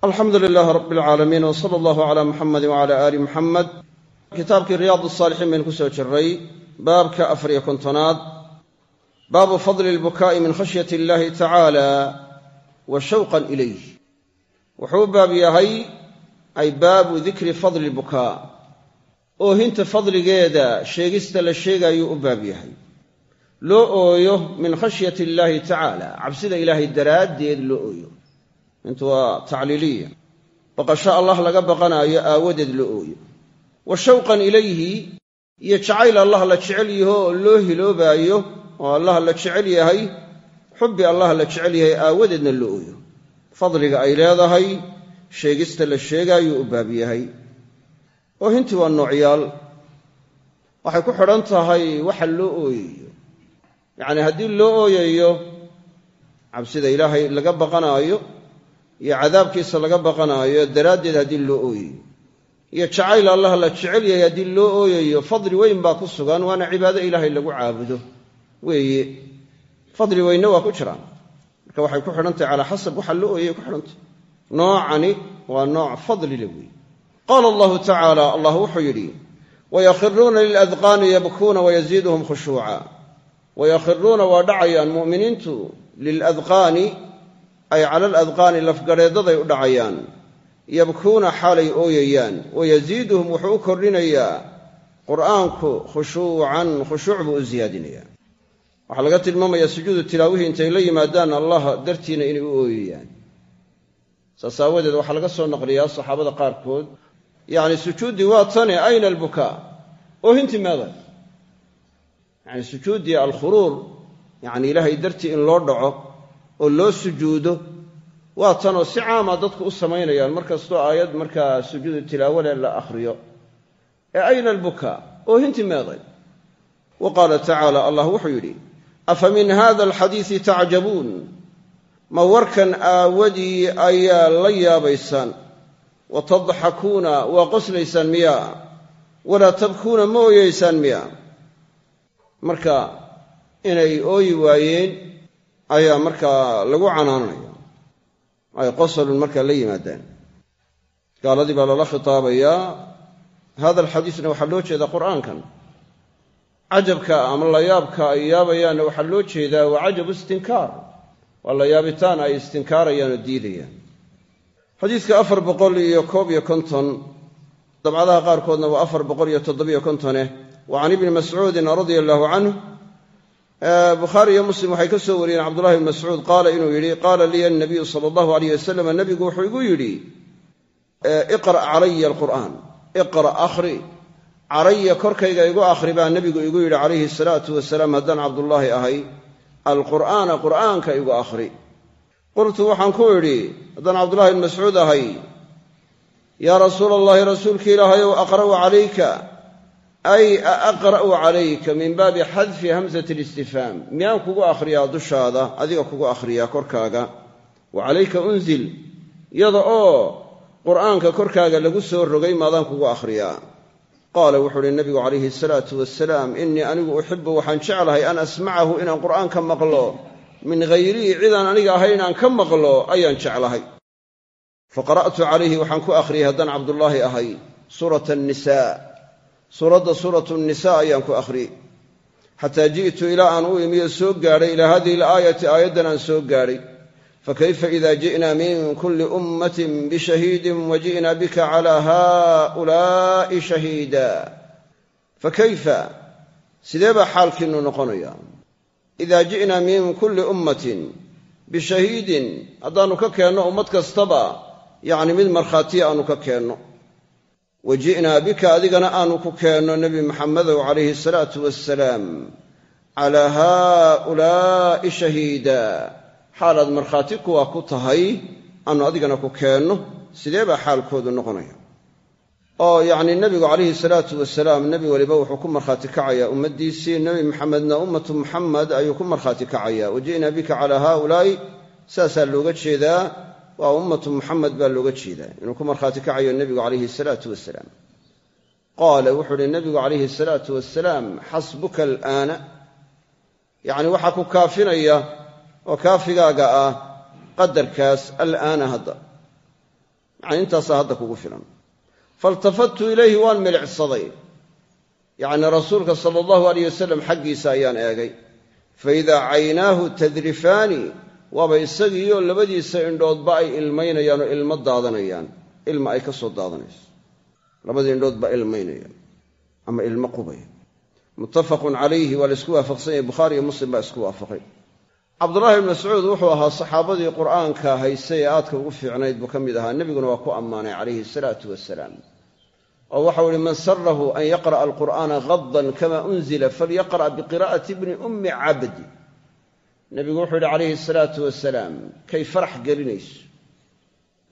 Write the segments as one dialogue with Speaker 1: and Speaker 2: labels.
Speaker 1: alxamdu lilaahi rab alcaalamiin w sala allahu calaa muxamedi wacala aali muxamed kitaabkii riyaad saalixiin baynu ku soo jiray baabka afariyo kontonaad. Baabu fadli lbukaa'i min khashyati illahi tacaala wa shawqan ilayh wuxuu u baab yahay ay baabu dikri fadli lbukaa oohinta fadligeeda sheegista la sheegaayuu u baab yahay. Loo ooyo min khashyati illaahi tacaala cabsida ilaahay daraaddeed loo ooyo intu waa tacliiliya. Baqasho allah laga baqanaayo aawadeed loo ooyo. Wa shawqan ilayhi iyo jacayl allah la jecel yaho oo loo hiloobaayo oo allah la jecel yahay xubbi allah la jecel yahay aawadeedna loo ooyo. Fadliga ay leedahay sheegista la sheegaayuu u baab yahay. Oohintii waa noocyaal. Waxay ku xidhan tahay waxa loo ooyayo yacnii haddii loo ooyayo cabsida ilaahay laga baqanaayo iyo cadaabkiisa laga baqanaayo daraaddeed haddii loo ooyayo iyo jacayl allah la jecel yahay haddii loo ooyayo fadli weyn baa ku sugan waana cibaado ilaahay lagu caabudo. Weeye fadli weynna waa ku jiraan. Marka waxay ku xidhantahay calaa xasab waxa loo ooyay ku xidhantahy noocani waa nooc fadlile weeye. Qaala allahu tacaala allah wuxuu yidhi wayakhiruuna liladqaani yabkuuna wayaziiduhum khushuuca wayakhiruuna waa dhacayaan mu'miniintu liladqaani ay cala aladqaani lafgadheedaday u dhacayaan. Yabkuuna xaalay ooyayaan. Wayaziiduhum wuxuu u kordhinayaa. Qur'aanku khushuucan khushuuc buu u siyaadinayaa waxaa laga tilmaamayaa sujuudu tilaawihii intay la yimaadaan allah dartiina inay u ooyayaan. Saas aawadeed waxaa laga soo naqliyaa saxaabada qaarkood yacni sujuuddii waa tane ayna albukaa oohintii meeday yacni sujuuddii alkhuruur yacni ilaahay dartii in loo dhaco oo loo sujuudo waa tanoo si caama dadku u samaynayaan. Mar kastoo aayad markaa sujuudu tilaawale la akhriyo. Ee ayna albukaa oohintii meeday. Wa qaala tacaala allah wuxuu yidhi afa min hada alxadiisi tacjabuun ma warkan aawadii ayaa la yaabaysaan. Wa tadxakuuna waa qoslaysaan miyaa walaa tabkuuna ma ooyeysaan miyaa marka inay ooyi waayeen ayaa markaa lagu canaananaya ay qosalun markaa la yimaadaan. Gaaladii baa lala khitaabayaa. Hada alxadiisna waxaa loo jeedaa qur'aankan. Cajabka ama layaabka ay yaabayaanna waxaa loo jeedaa waa cajabu istinkaar. Waa la yaabitaan ay istinkaarayaan oo diidayaan. Xadiidka afar boqol iyo koob iyo konton dabcadaha qaarkoodna waa afar boqol iyo toddobiyo kontoneh wa can ibni mascuudin radia allahu canhu bukhaari iyo muslim waxay ka soo wariyeen cabdullahi bni mascuud qaala inuu yidhi qaala liya anabiyu sala allahu alayh wasalam nabigu wuxuu igu yidhi iqra' calaya alqur'aan iqra' akhri calaya korkayga igu akhri baa nebigu igu yidhi calayhi salaatu wasalaam haddaan cabdullaahi ahay alqur'aana qur'aanka igu akhri. Qultu waxaan ku idhi haddaan cabdullahi bni mascuud ahay yaa rasuula allahi rasuulki ilaahayow aqra'u calayka ay aaqra'u calayka min baabi xadfi hamsati listifhaam miyaan kugu akhriyaa dushaada adiga kugu akhriyaa korkaaga wa calayka unzil yada oo qur'aanka korkaaga lagu soo rogay maadaan kugu akhriyaa qaala wuxuu uhi nabigu calayhi salaatu wasalaam innii anigu uxibu waxaan jeclahay an asmacahu inaan qur'aanka maqlo min hayrii cidaan aniga ahay inaan ka maqlo ayaan jeclahay faqara'tu calayhi waxaan ku akhriyey haddaan cabdullaahi ahay suurata annisaa suuradda suuratu nnisaa ayaan ku akhriyey xataa ji'tu ilaa aan u imiyo soo gaadhay ilaa hadihi alaayati aayaddan aan soo gaadhay. Fakayfa ida ji'na min kulli ummatin bishahiidin wa ji'na bika calaa haa'ulaa'i shahiida. Fakayfa sidee baa xaalkiinnu noqonaya idaa ji'na min kulli ummatin bishahiidin haddaannu ka keenno ummad kastaba yacni mid markhaatiya aanu ka keenno wa ji'naa bika adigana aanu ku keenno nebi maxamedow calayhi asalaatu wassalaam. Calaa haa'ulaa'i shahiida. Xaalaad markhaati kuwa ku tahay aanu adigana ku keenno sidee baa xaalkoodu noqonaya? Oo yacni nebigu calayhi salaatu wasalaam nebi weliba wuxuu ku markhaati kacayaa ummaddiisii nebi maxamedna ummatu muxamed ayuu ku markhaati kacayaa wa ji'naa bika calaa haa'ulaa'i. Saasaa looga jeedaa waa ummatu muxamed baa looga jeedaa. Inuu ku markhaati kacayo nebigu calayhi salaatu wasalaam qaala wuxuu uhi nebigu calayhi salaatu wasalaam xasbuka alaana. Yacni waxaa ku kaafinaya oo kaafigaaga ah qadarkaas alaana hadda. Yacni intaasaa hadda kugu filan. Faltafattu ilayhi waan milicsaday. Yacni rasuulka sala allahu alayh wasalam xaggiisa ayaan eegay. Faidaa caynaahu tadrifaani waaba isagiiyo labadiisa indhoodba ay ilmaynayaan oo ilmo daadanayaan. Ilma ay ka soo daadanayso. Labadii indhood baa ilmaynayaan ama ilmo qubaya muttafaqun calayhi waa la isku waafaqsan yahay. Bukhaari iyo muslim baa isku waafaqay. Cabdullaahi ibn mascuud wuxuu ahaa saxaabadii qur'aanka haysay ee aadka ugu fiicnayd buu ka mid ahaa. Nebiguna waa ku ammaanay calayhi salaatu wasalaam oo waxau ihi man sarahu an yaqra'a alqur'aana hadan kama unzila falyaqra' biqira'ati bni ummi cabdi nebigu wuxuu yidhi calayhi salaatu wasalaam kay farax gelinayso?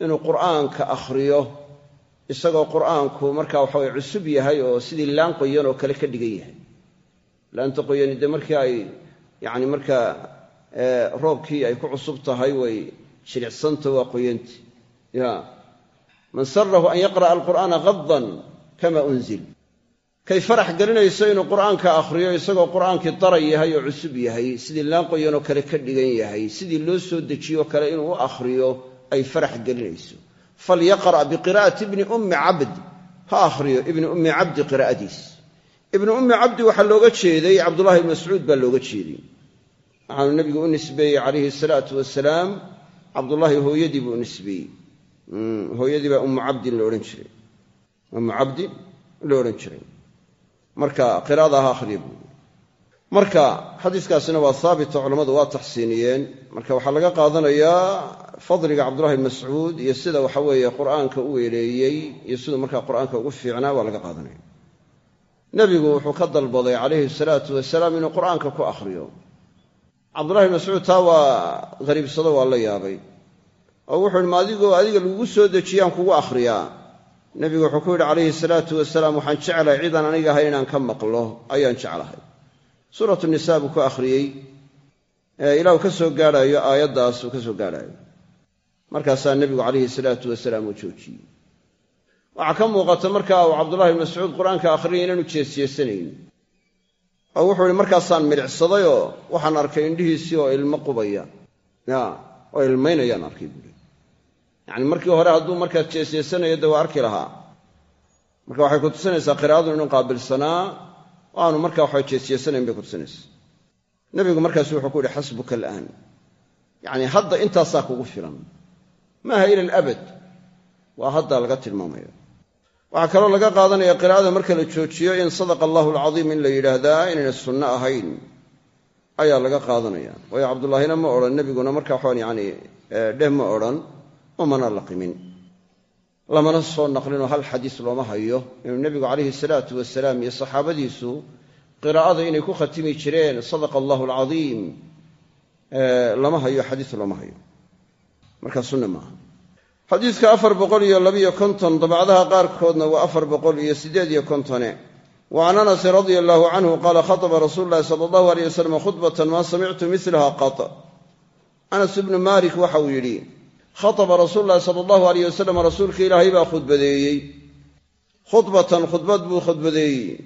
Speaker 1: Inuu qur'aanka akhriyo isagoo qur'aanku markaa waxaweye cusub yahay oo sidii laan qoyan oo kale ka dhigan yahay. Laanta qoyani dee markii ay yacni markaa roobkii ay ku cusub tahay way jilicsanta waa qoyanti ya man sarahu an yaqra'a alqur'aana hadan kama unzil kay farax gelinayso inuu qur'aanka akhriyo isagoo qur'aankii daray yahay oo cusub yahay sidii laan qoyanoo kale ka dhigan yahay sidii loo soo dejiyoo kale inuu u akhriyo ay farax gelinayso. Falyaqra' biqira'ati ibni ummi cabd. Ha akhriyo ibni ummi cabdi qiraa'adiis ibni ummi cabdi waxaa looga jeeday cabdullahi ibn mascuud baa looga jeeday. Waxaanu nebigu u nisbeeyey calayhi salaatu wasalaam cabdullaahi hooyadii buu nisbeeyey. Hooyadii baa ummu cabdin la odhan jiray. Ummu cabdi la odhan jiray marka qiraada ha akhriya marka xadiiskaasina waa haabito culammadu waa taxsiiniyeen. Marka waxaa laga qaadanayaa fadliga cabdullahi bn mascuud iyo sida waxa weeye qur'aanka u weeleeyey iyo siduu markaa qur'aanka ugu fiicnaa waa laga qaadanaya. Nebigu wuxuu ka dalbaday calayhi salaatu wasalaam inuu qur'aanka ku akhriyo. Cabdullahi bn mascuud taa waa hariibsado waa la yaabay. Oo wuxuu yidhi ma adigoo adiga lagugu soo dejiyaan kugu akhriyaa nebigu wuxuu ku yidhi calayhi salaatu wasalaam waxaan jeclahay cidaan aniga ahay inaan ka maqlo. Ayaan jeclahay. Suuratu nisaa buu ku akhriyey. Ilaa uu ka soo gaadhaayo aayaddaas uu ka soo gaadhaayo. Markaasaa nebigu calayhi salaatu wasalaam uu joojiyey. Waxaa ka muuqata markaa uu cabdullahi bn mascuud qur'aanka akhriyay inaanu jeesjeesanayn. Oo wuxuu ihi markaasaan midhicsadayoo waxaan arkay indhihiisii oo ilmo qubaya. Ya oo ilmaynayaan arkay buui yacni markii hore hadduu markaa jeesjeesanayo dee waa arki lahaa. Marka waxay ku tusinaysaa qiraa'adu inuu qaabilsanaa oo aanu markaa waxba jeesjeesanayn bay ku tusinaysaa. Nebigu markaasu wuxuu ku yihi xasbuka al'aan. Yacni hadda intaasaa kugu filan. Maaha ila alabad waa haddaa laga tilmaamaya waxaa kaloo laga qaadanaya qiraa'ada marka la joojiyo in sadaqa allahu alcadiim in la yidhaahdaa inayna sunno ahayn. Ayaa laga qaadanaya. Waayo cabdullaahina ma odhan nebiguna marka waxaan yacni dheh ma odhan umana laqimin. Lamana soo naqlinoo hal xadiis looma hayo. Inuu nebigu calayhi salaatu wasalaam iyo saxaabadiisu qiraa'ada inay ku khatimi jireen sadaqa allahu alcadiim lama hayo xadiis looma hayo. Marka sunna maaha. Xadiidka afar boqol iyo labiyo konton dabcadaha qaarkoodna waa afar boqol iyo siddeed iyo kontone. Wa can anasin radia allahu canhu qaala khataba rasuulu llahi sala allahu aleyh wasalam khudbatan maa samictu milaha qat anas ibnu yidhi khataba rasuulu llahi sala allahu aleyh wasalam rasuulka ilaahay baa khudbadeeyey. Khudbatan khudbad buu khudbadeeyey.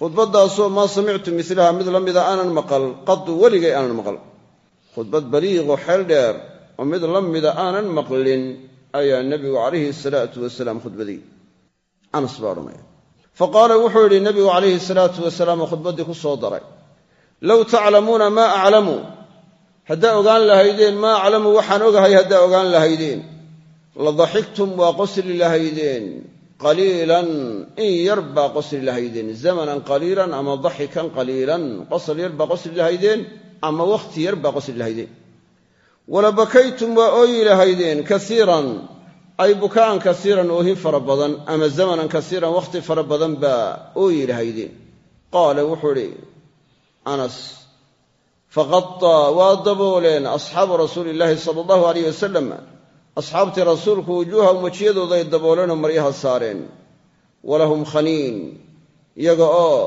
Speaker 1: Khudbaddaasoo maa samictu milaha mid la mida aanan maqal qadu weligay aanan maqal. Khudbad baliiqoo xeel dheer oo mid la mida aanan maqlin ayaa nebigu calayhi salaatu wasalaam khudbadiyey anas baa odhanaya. Fa qaala wuxuu yidhi nebigu calayhi salaatu wasalaam khudbaddii ku soo daray low taclamuuna maa aclamu haddaa ogaan lahaydeen maa aclamu waxaan ogahay haddaa ogaan lahaydeen. La daxiktum waa qosli lahaydeen. Qaliilan in yar baa qosli lahaydeen. Zamanan qaliilan ama daxikan qaliilan. Qosl yar baa qosli lahaydeen ama wakhti yar baa qosli lahaydeen. Wala bakaytum waa ooyi lahaydeen kaiiran ay bukaan kasiiran oohin fara badan ama zamanan kasiiran wakhti fara badan baa ooyi lahaydeen. Qaala wuxuu idhi anas faqataa waa dabooleen asxaabu rasuuli illaahi sala allahu aleyh wasalam asxaabtii rasuulku wujuuhahum wejiyadooday dabooleenoo maryaha saareen. Walahum khaniin. Iyaga oo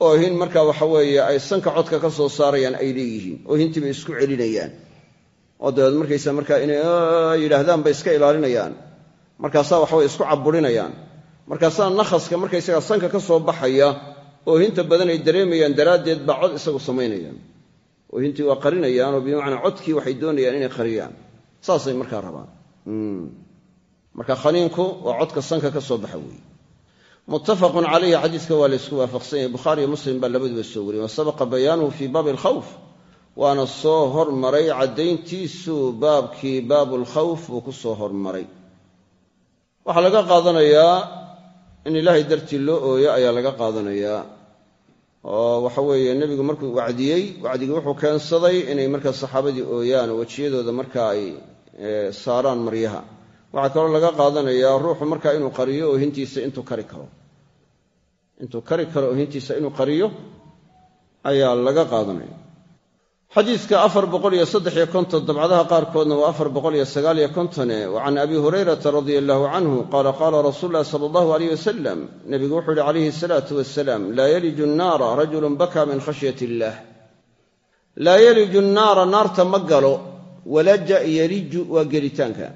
Speaker 1: oohin markaa waxa weeye ay sanka codka ka soo saarayaan ay leeyihiin oohintii bay isku celinayaan. Oo dabeed markaysa markaa inay yidhaahdaan bay iska ilaalinayaan. Markaasaa waxaway isku caburinayaan markaasaa nakhaska markaysaga sanka ka soo baxaya oohinta badan ay dareemayaan daraaddeed baa cod isagu samaynayaan oohintii waa qarinayaan oo bimacnaa codkii waxay doonayaan inay qariyaan. Saasay markaa rabaan. Marka khaniinku waa codka sanka ka soo baxa weeye. Muttafaqun calayhi xadiiska waa laysku waafaqsan yahay. Bukhaariyo muslim baa labaduba soo wariyey. Wa bayaanuhu fii baabi alkhawf waana soo hormaray caddayntiisu baabkii baabulkhawf uu ku soo hormaray. Waxaa laga qaadanayaa in ilaahay dartii loo ooyo ayaa laga qaadanayaa oo waxa weeye nebigu markuu wacdiyey wacdigii wuxuu keensaday inay markaa saxaabadii ooyaan oo wejiyadooda marka ay saaraan maryaha. Waxaa kaloo laga qaadanayaa ruuxu markaa inuu qariyo oohintiisa intuu kari karo. Intuu kari karo oohintiisa inuu qariyo ayaa laga qaadanaya xadiidka afar boqoliyo saddexiyo konton dabcadaha qaarkoodna waa afar boqoliyo sagaaliyo kontone wa abi hurayrata radia allahu canhu qaala qaala rasuulu llahi sala allahu aleyh wasalam nebigu wuxuu yihi calayhi asalaatu wasalaam laa yaliju nnaara rajulun bakaa min khashyat illaah laa yaliju nnaara naarta ma galo walaja yaliju waa gelitaanka.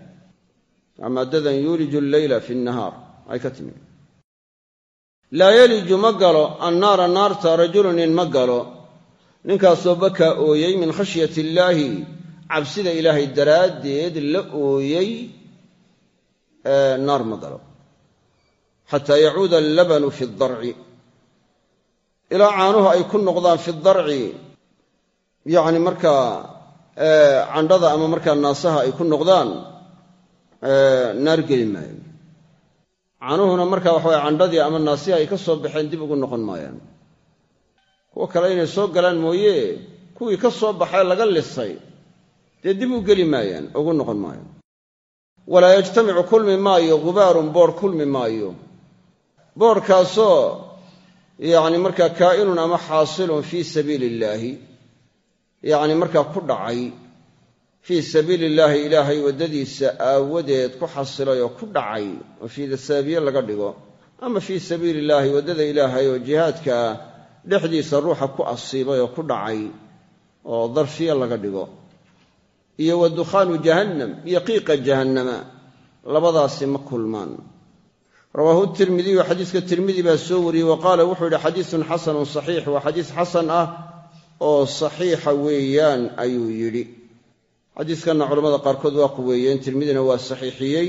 Speaker 1: Maadadan yuuliju alleyla fi nnahaar. Ay ka timi laa yaliju ma galo annaara naarta rajulun nin ma galo ninkaasoo bakaa ooyey min khashyati illaahi cabsida ilaahay daraaddeed la ooyey naar ma galo. Xataa yacuuda allabanu fi darci ilaa caanuhu ay ku noqdaan fi darci yacni markaa candhada ama markaa naasaha ay ku noqdaan naar geli maayo. Caanuhuna markaa waxaweye candhadii ama naasihi ay ka soo baxeen dib ugu noqon maayaan kuwa kale inay soo galaan mooye kuwii ka soo baxay laga lisay. Dee dib u geli maayaan ugu noqon maayaan walaa yajtamicu kulmi maayo gubaarun boodh kulmi maayo. Boodhkaasoo yacni markaa kaa'inun ama xaasilun fii sabiili illaahi yacni markaa ku dhacay fii sabiili illaahi ilaahay waddadiisa aawadeed ku xasilay oo ku dhacay. Oo fiida saabiye laga dhigo. Ama fii sabiili illaahi waddada ilaahay oo jihaadka dhexdiisa ruuxa ku asiibay oo ku dhacay oo darfiya laga dhigo. Iyo wa dukhaanu jahannam iyo qiiqa jahannama labadaasi ma kulmaan. Rawaahu tirmidiyu xadiiska tirmidi baa soo wariyey wa qaala wuxuu yidhi xadiisun xasanun saxiix. Waa xadiis xasan ah oo saxiixa weeyaan ayuu yidhi. Xadiiskanna culamada qaarkood waa quweeyeen tirmidina waa saxiixiyey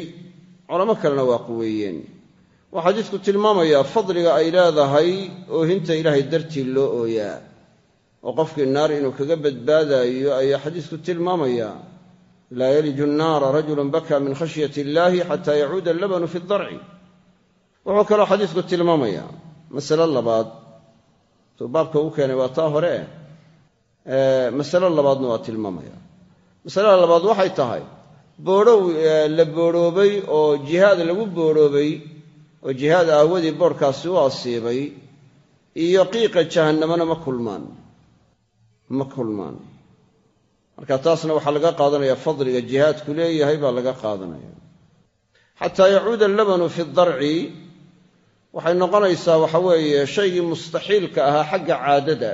Speaker 1: culamo kalena waa quweeyeen waa xadiisku tilmaamayaa fadliga ay leedahay oohinta ilaahay dartii loo ooyaa. Oo qofkii naar inuu kaga badbaadaayo ayaa xadiisku tilmaamaya laa yaliju nnaara rajulun bakaa min khashyati illaahi xataa yacuuda allabanu fi darci wuxuu kaloo xadiisku tilmaamayaa masale labaad baabka u keenay waa taa hore masalo labaadna waa tilmaamaya. Masalada labaad waxay tahay boodhow la boodhoobay oo jihaad lagu boodhoobay oo jihaad aawadii boodhkaasi u asiibay iyo qiiqa jahannamana ma kulmaan. Ma kulmaan. Marka taasna waxaa laga qaadanaya fadliga jihaadku leeyahay baa laga qaadanaya. Xataa yacuuda allabanu fi darci waxay noqonaysaa waxa weeye shaygii mustaxiilka ahaa xagga caadada.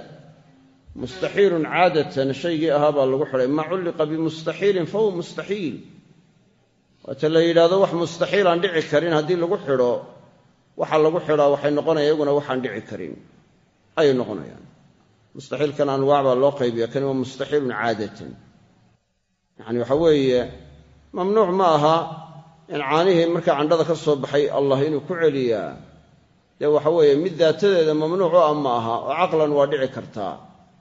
Speaker 1: Mustaxiilun caadatan shaygii ahaa baa lagu xidhay. Maa culliqa bimustaxiilin fahuwa mustaxiil. Waata la yidhahdo wax mustaxiil aan dhici karin haddii lagu xidho waxa lagu xidhaa waxay noqonaya iyaguna waxaan dhici karin. Ayay noqonayaan. Mustaxiilkan anwaac baa loo qaybiya kani waa mustaxiilun caadatan. Yacani waxa weeye mamnuuc ma aha in caanihii markaa candhada ka soo baxay allah inuu ku celiyaa. Dee waxa weeye mid daatadeeda mamnuucu ah ma aha oo caqlan waa dhici kartaa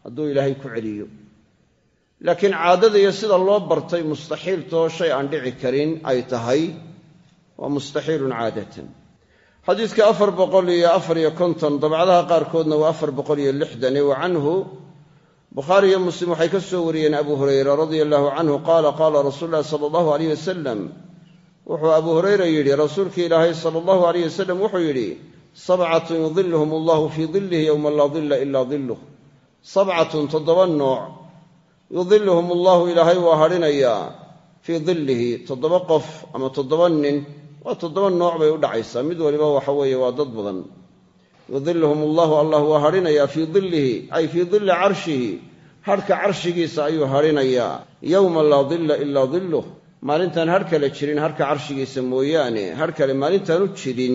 Speaker 1: hadduu ilaahay ku celiyo. Laakiin caadada iyo sida loo bartay mustaxiiltoo shay aan dhici karin ay tahay waa mustaxiilun caadatan xadiidka afar boqol iyo afar iyo konton dabcadaha qaarkoodna waa afar boqol iyo lixdan wa canhu bukhaari iyo muslim waxay ka soo wariyeen abu hurayra radia allahu canhu qaala qaala rasuulu llahi sala allahu aleyh wasalam wuxuu abu hurayra yidhi rasuulkii ilaahay sala allahu aleyh wasalam wuxuu yidhi sabcatun yudiluhum allahu fii dillihi yowma laa dilla ilaa dilluh sabcatun toddoba nooc. Yudiluhum allahu ilaahay waa hadhinayaa fii dillihi toddoba qof ama toddoba nin waa toddoba nooc bay u dhacaysaa. Mid waliba waxa weeye waa dad badan. Yudiluhum allahu allah waa hadhinayaa fii dillihi ay fii dilli carshihi. Hadhka carshigiisa ayuu hadhinayaa yowma laa dilla ilaa dilluh maalintaan hadh kale jirin hadhka carshigiisa mooyaane. Hadh kale maalintaanu jirin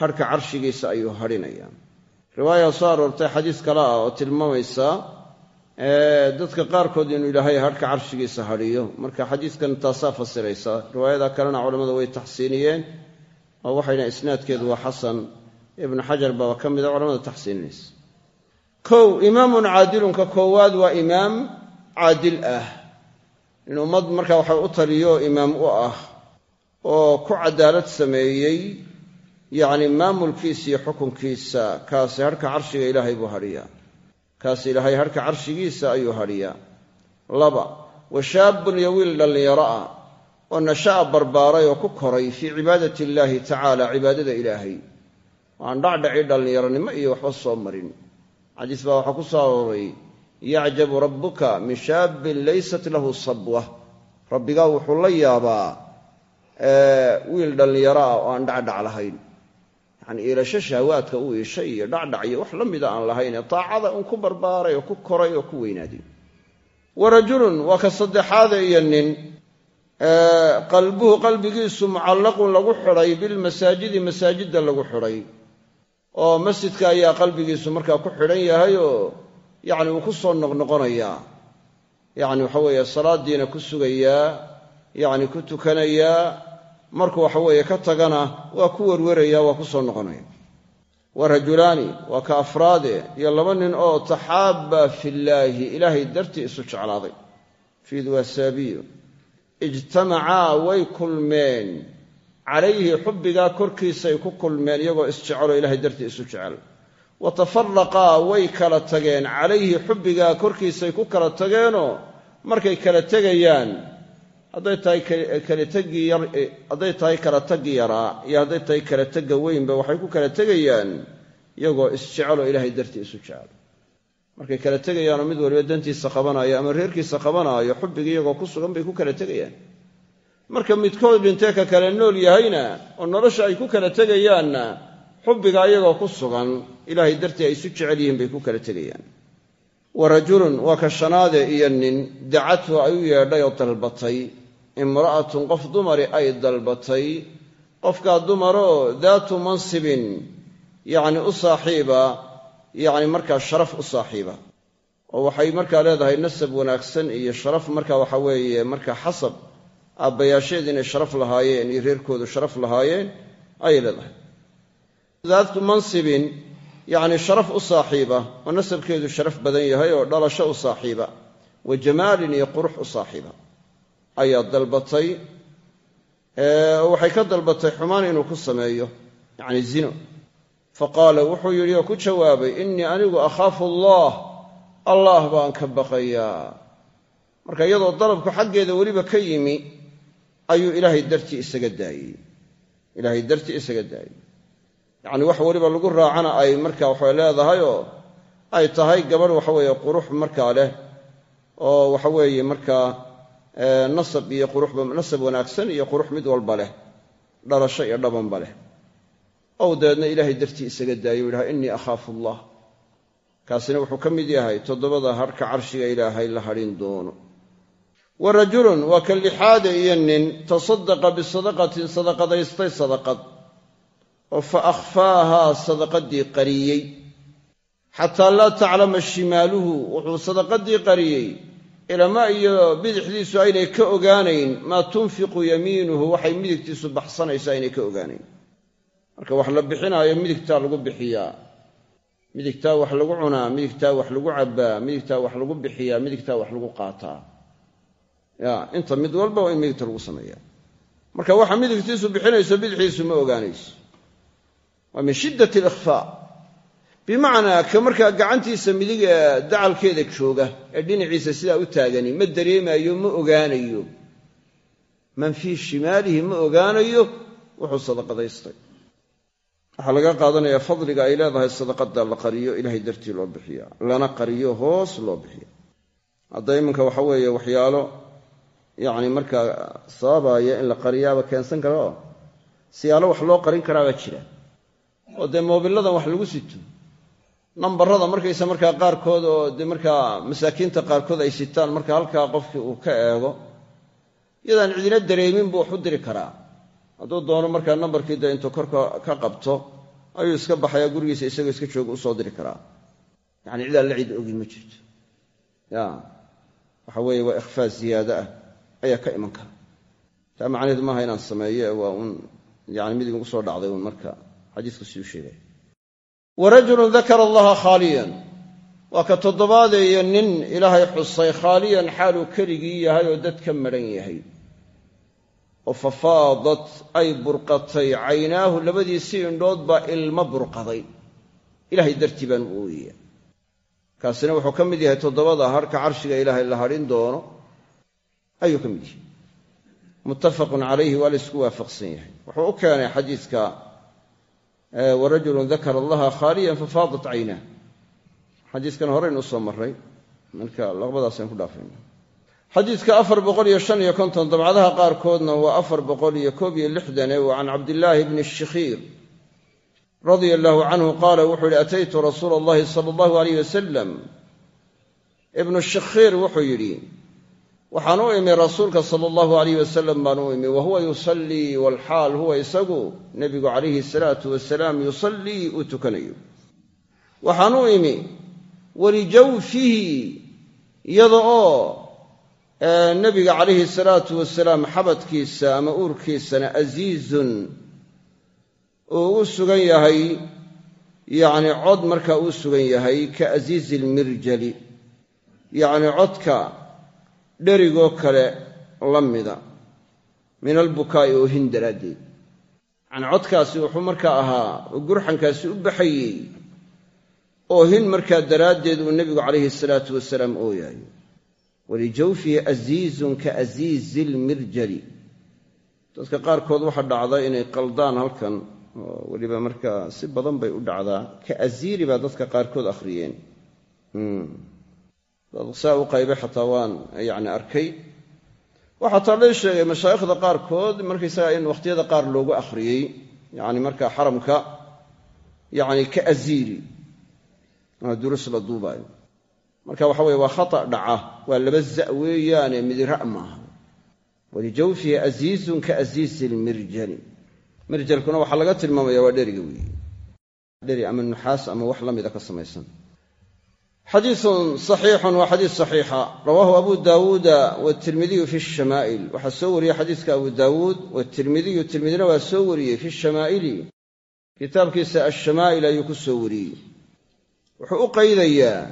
Speaker 1: hadhka carshigiisa ayuu hadhinayaa riwaaya soo aroortay xadiis kale ah oo tilmaamaysa dadka qaarkood inuu ilaahay hadhka carshigiisa hadhiyo marka xadiidkan taasaa fasiraysa. Riwaayada kalena culammada way taxsiiniyeen oo waxayna isnaadkeedu waa xasan. Ibnu xajar baa ka mida culamada taxsiininaysa kow imaamun caadilunka koowaad waa imaam caadil ah. In ummad marka waxa u taliyo imaam u ah oo ku cadaalad sameeyey yacni maamulkiisa iyo xukunkiisa kaasi hadhka carshiga ilaahay buu hadhiyaa kaasi ilaahay hadhka carshigiisa ayuu hadhiyaa laba wa shaabun iyo wiil dhallinyaro ah oo nasha'a barbaaray oo ku koray fii cibaadati illaahi tacaala cibaadada ilaahay. Aan dhacdhaci dhallinyaronimo iyo waxba soo marin. Xadiis baa waxaa ku soo arooray yacjabu rabbuka min shaabin laysat lahu sabwa. Rabbigaa wuxuu la yaabaa wiil dhallinyaro ah oo aan dhacdhac lahayn yacni iilasho shahawaadka u iishay iyo dhacdhac iyo wax la mida aan lahayn ee taacada un ku barbaaray oo ku koray oo ku weynaaday wa rajulun waa ka saddexaada iyo nin qalbuhu qalbigiisu mucallaqun lagu xidhay bilmasaajidi masaajidda lagu xidhay. Oo masjidka ayaa qalbigiisu markaa ku xidhan yahay oo yacni uu ku soo noqnoqonayaa. Yacni waxa weeye salaadiina ku sugayaa yacni ku tukanayaa markuu waxa weeye ka tagana waa ku werwerayaa waa ku soo noqonaya. Wa rajulaani waa ka afraade iyo laba nin oo taxaabba fillaahi ilaahay dartii isu jeclaaday. Fiid waa ijtamacaa way kulmeen. Calayhi xubbigaa korkiisay ku kulmeen iyagoo isjeceloo ilahay dartii isu jecel. Wa tafaraqaa way kala tageen. Calayhi xubbigaa korkiisay ku kala tageenoo markay kala tegayaan hadday tahay kalatagii yar hadday tahay kala taggi yaraa iyo hadday tahay kala tagga weynba waxay ku kala tegayaan iyagoo isjeceloo ilaahay dartii isu jecel. Markay kala tegayaanoo mid waliba dantiisa qabanaayo ama reerkiisa qabanaayo xubbigii iyagoo ku sugan bay ku kala tegayaan. Marka midkood dhintee ka kale nool yahayna oo nolosha ay ku kala tegayaanna xubbiga iyagoo ku sugan ilaahay dartii ay isu jecel yihiin bay ku kala tegayaan. Wa rajulun waa ka shanaade iyo nin dacathu ay u yeedhay oo dalbatay imra'atun qof dumari ay dalbatay. Qofkaa dumaroo daatu mansibin yacni u saaxiiba yacni markaa sharaf u saaxiiba. Oo waxay markaa leedahay nasab wanaagsan iyo sharaf marka waxa weeye markaa xasab. Aabbayaasheed inay sharaf lahaayeen iyo reerkoodu sharaf lahaayeen ayay leedahay. Daatu mansibin yacni sharaf u saaxiiba oo nasabkeedu sharaf badan yahay oo dhalasho u saaxiiba. Wa jamaalin iyo qurux u saaxiiba ayaa dalbatay waxay ka dalbatay xumaan inuu ku sameeyo yacni zino. Fa qaala wuxuu yidhi oo ku jawaabay innii anigu akhaafu allah allah baan ka baqayaa. Marka iyadoo dalabku xaggeeda weliba ka yimi ayuu ilaahay dartii isaga daayey. Ilaahay dartii isaga daayey. Yacni wax weliba lagu raacana ay marka waxay leedahayoo ay tahay gabadh waxaweeye qurux markaa leh oo waxaweeye markaa nasab iyo quruxba nasab wanaagsan iyo qurux mid walba leh. Dhalasho iyo dhabanba leh. Ow dabeedna ilaahay dartii isaga daayey u yidhaha innii akhaafu allah kaasina wuxuu ka mid yahay toddobada harka carshiga ilaahay la hadhin doono. Wa rajulun waa ka lixaade iyo nin tasadaqa bisadaqatin sadaqadaystay sadaqad. Oo fa akhfaahaa sadaqadii qariyey. Xataa laa taclama shimaaluhu wuxuu sadaqadii qariyey ilama iyo bidixdiisu aynay ka ogaanayn maa tunfiqu yamiinuhu waxay midigtiisu baxsanayso aynay ka ogaanayn. Marka wax la bixinaayo midigtaa lagu bixiyaa. Midigtaa wax lagu cunaa midigtaa wax lagu cabbaa midigtaa wax lagu bixiyaa midigtaa wax lagu qaataa. Ya inta mid walba waa in midigta lagu sameeyaa. Marka waxa midigtiisu bixinayso bidixdiisu ma ogaanayso. Waa min shiddat alikhfaa bimacnaa ka markaa gacantiisa midig ee dacalkeeda jooga ee dhinaciisa sidaa u taagani ma dareemaayo ma ogaanayo. Man fii shimaalihi ma ogaanayo wuxuu sadaqadaystay. Waxaa laga qaadanayaa fadliga ay leedahay sadaqada la qariyo ilaahay dartii loo bixiya. Lana qariyo hoos loo bixiya. Hadda iminka waxa weeye waxyaalo yacni markaa sababaaya in la qariyaaba keensan kara siyaalo wax loo qarin karaabaa jira. Oo dee moobiladan wax lagu sito nambarada markaysa markaa qaarkood oo dee markaa masaakiinta qaarkood ay sitaan marka halkaa qofkii uu ka eego iyadaan cidina dareemin buu wax u diri karaa. Hadduu doono markaa nambarkii dee intuu korka ka qabto ayuu iska baxayaa gurigiisa isagoo iska jooga u soo diri karaa. Yacni cidaan la cid ogi ma jirto. Ya waxa weeye waa ikhfaa ziyaado ah ayaa ka iman kara. Taa macnaheedu maaha inaan sameeyo waa uun yani mid igu soo dhacday uun marka xadiisku siu sheegay wa rajulun dakara allaha khaaliyan. Waa ka toddobaadeeyo nin ilaahay xusay khaaliyan xaaluu keligii yahay oo dad ka madhan yahay. Oo fafaadat ay burqatay. Caynaahu labadiisii indhood baa ilmo burqaday. Ilaahay dartii baan u ooyaya. Kaasina wuxuu ka mid yahay toddobada harka carshiga ilaahay la hadhin doono ayuu ka mid yahay. Muttafaqun calayhi waa la waafaqsan yahay warajulun dakara allaha khaaliyan fafaadat caynah. Xadiiskan horeynu u soo marray. Marka laqbadaasaan ku dhaafayna xadiidka afar boqol iyo shan iyo konton dabcadaha qaarkoodna waa afar boqol iyo koob iyo lixdane waa can cabdillaahi bni shikhiir radia allahu canhu qaala wuxuu yihi ataytu rasuula allahi sala allahu alayh wasalam ibnu waxaan u imi rasuulka sala allahu alayh wasalam baan u imi wa huwa yusallii walxaal huwa isagu nebigu calayhi salaatu wasalaam yusallii uu tukanayo. Waxaan u imi walijawfihi iyada oo nebiga calayhi salaatu wasalaam xabadkiisa ama uurkiisana asiizun uu u sugan yahay yacni cod markaa uu sugan yahay ka asiizi ilmirjali yacni codka dherigoo kale la mida. Min albukaa'i oohin daraaddeed. Yacni codkaasi wuxuu markaa ahaa gurxankaasi u baxayey oohin markaa daraaddeed uu nebigu calayhi salaatu wasalaam ooyaayo. Walijawfihi asiizun ka asiizi ilmirjali dadka qaarkood waxaa dhacda inay qaldaan halkan oo weliba markaa si badan bay u dhacdaa. Ka asiiri baa dadka qaarkood akhriyeen saa u qaybay xataa waan yacni arkay. Waxaa taa lay sheegay mashaayikhda qaarkood markaysaga in wakhtiyada qaar loogu akhriyey yacni markaa xaramka yacni ka asiiri durus la duubaayo. Marka waxa weye waa khata dhaca waa laba za' weeyaane midira maaha walijawfihi asiizun ka asiizi ilmirjali mirjalkuna waxaa laga tilmaamaya waa dheriga weeye dheri ama nuxaas ama wax la ka samaysan xadiiun saxiixun waa xadiis saxiixa. Rawaahu abu daawuuda watirmidiyu fi shamaa'il waxaa soo wariyey xadiiska abu daawuud watirmidiyu tirmidina waa soo wariyey fi shamaa'ili kitaabkiisa ashamaa'il ayuu ku soo wariyey. Wuxuu u qaydayaa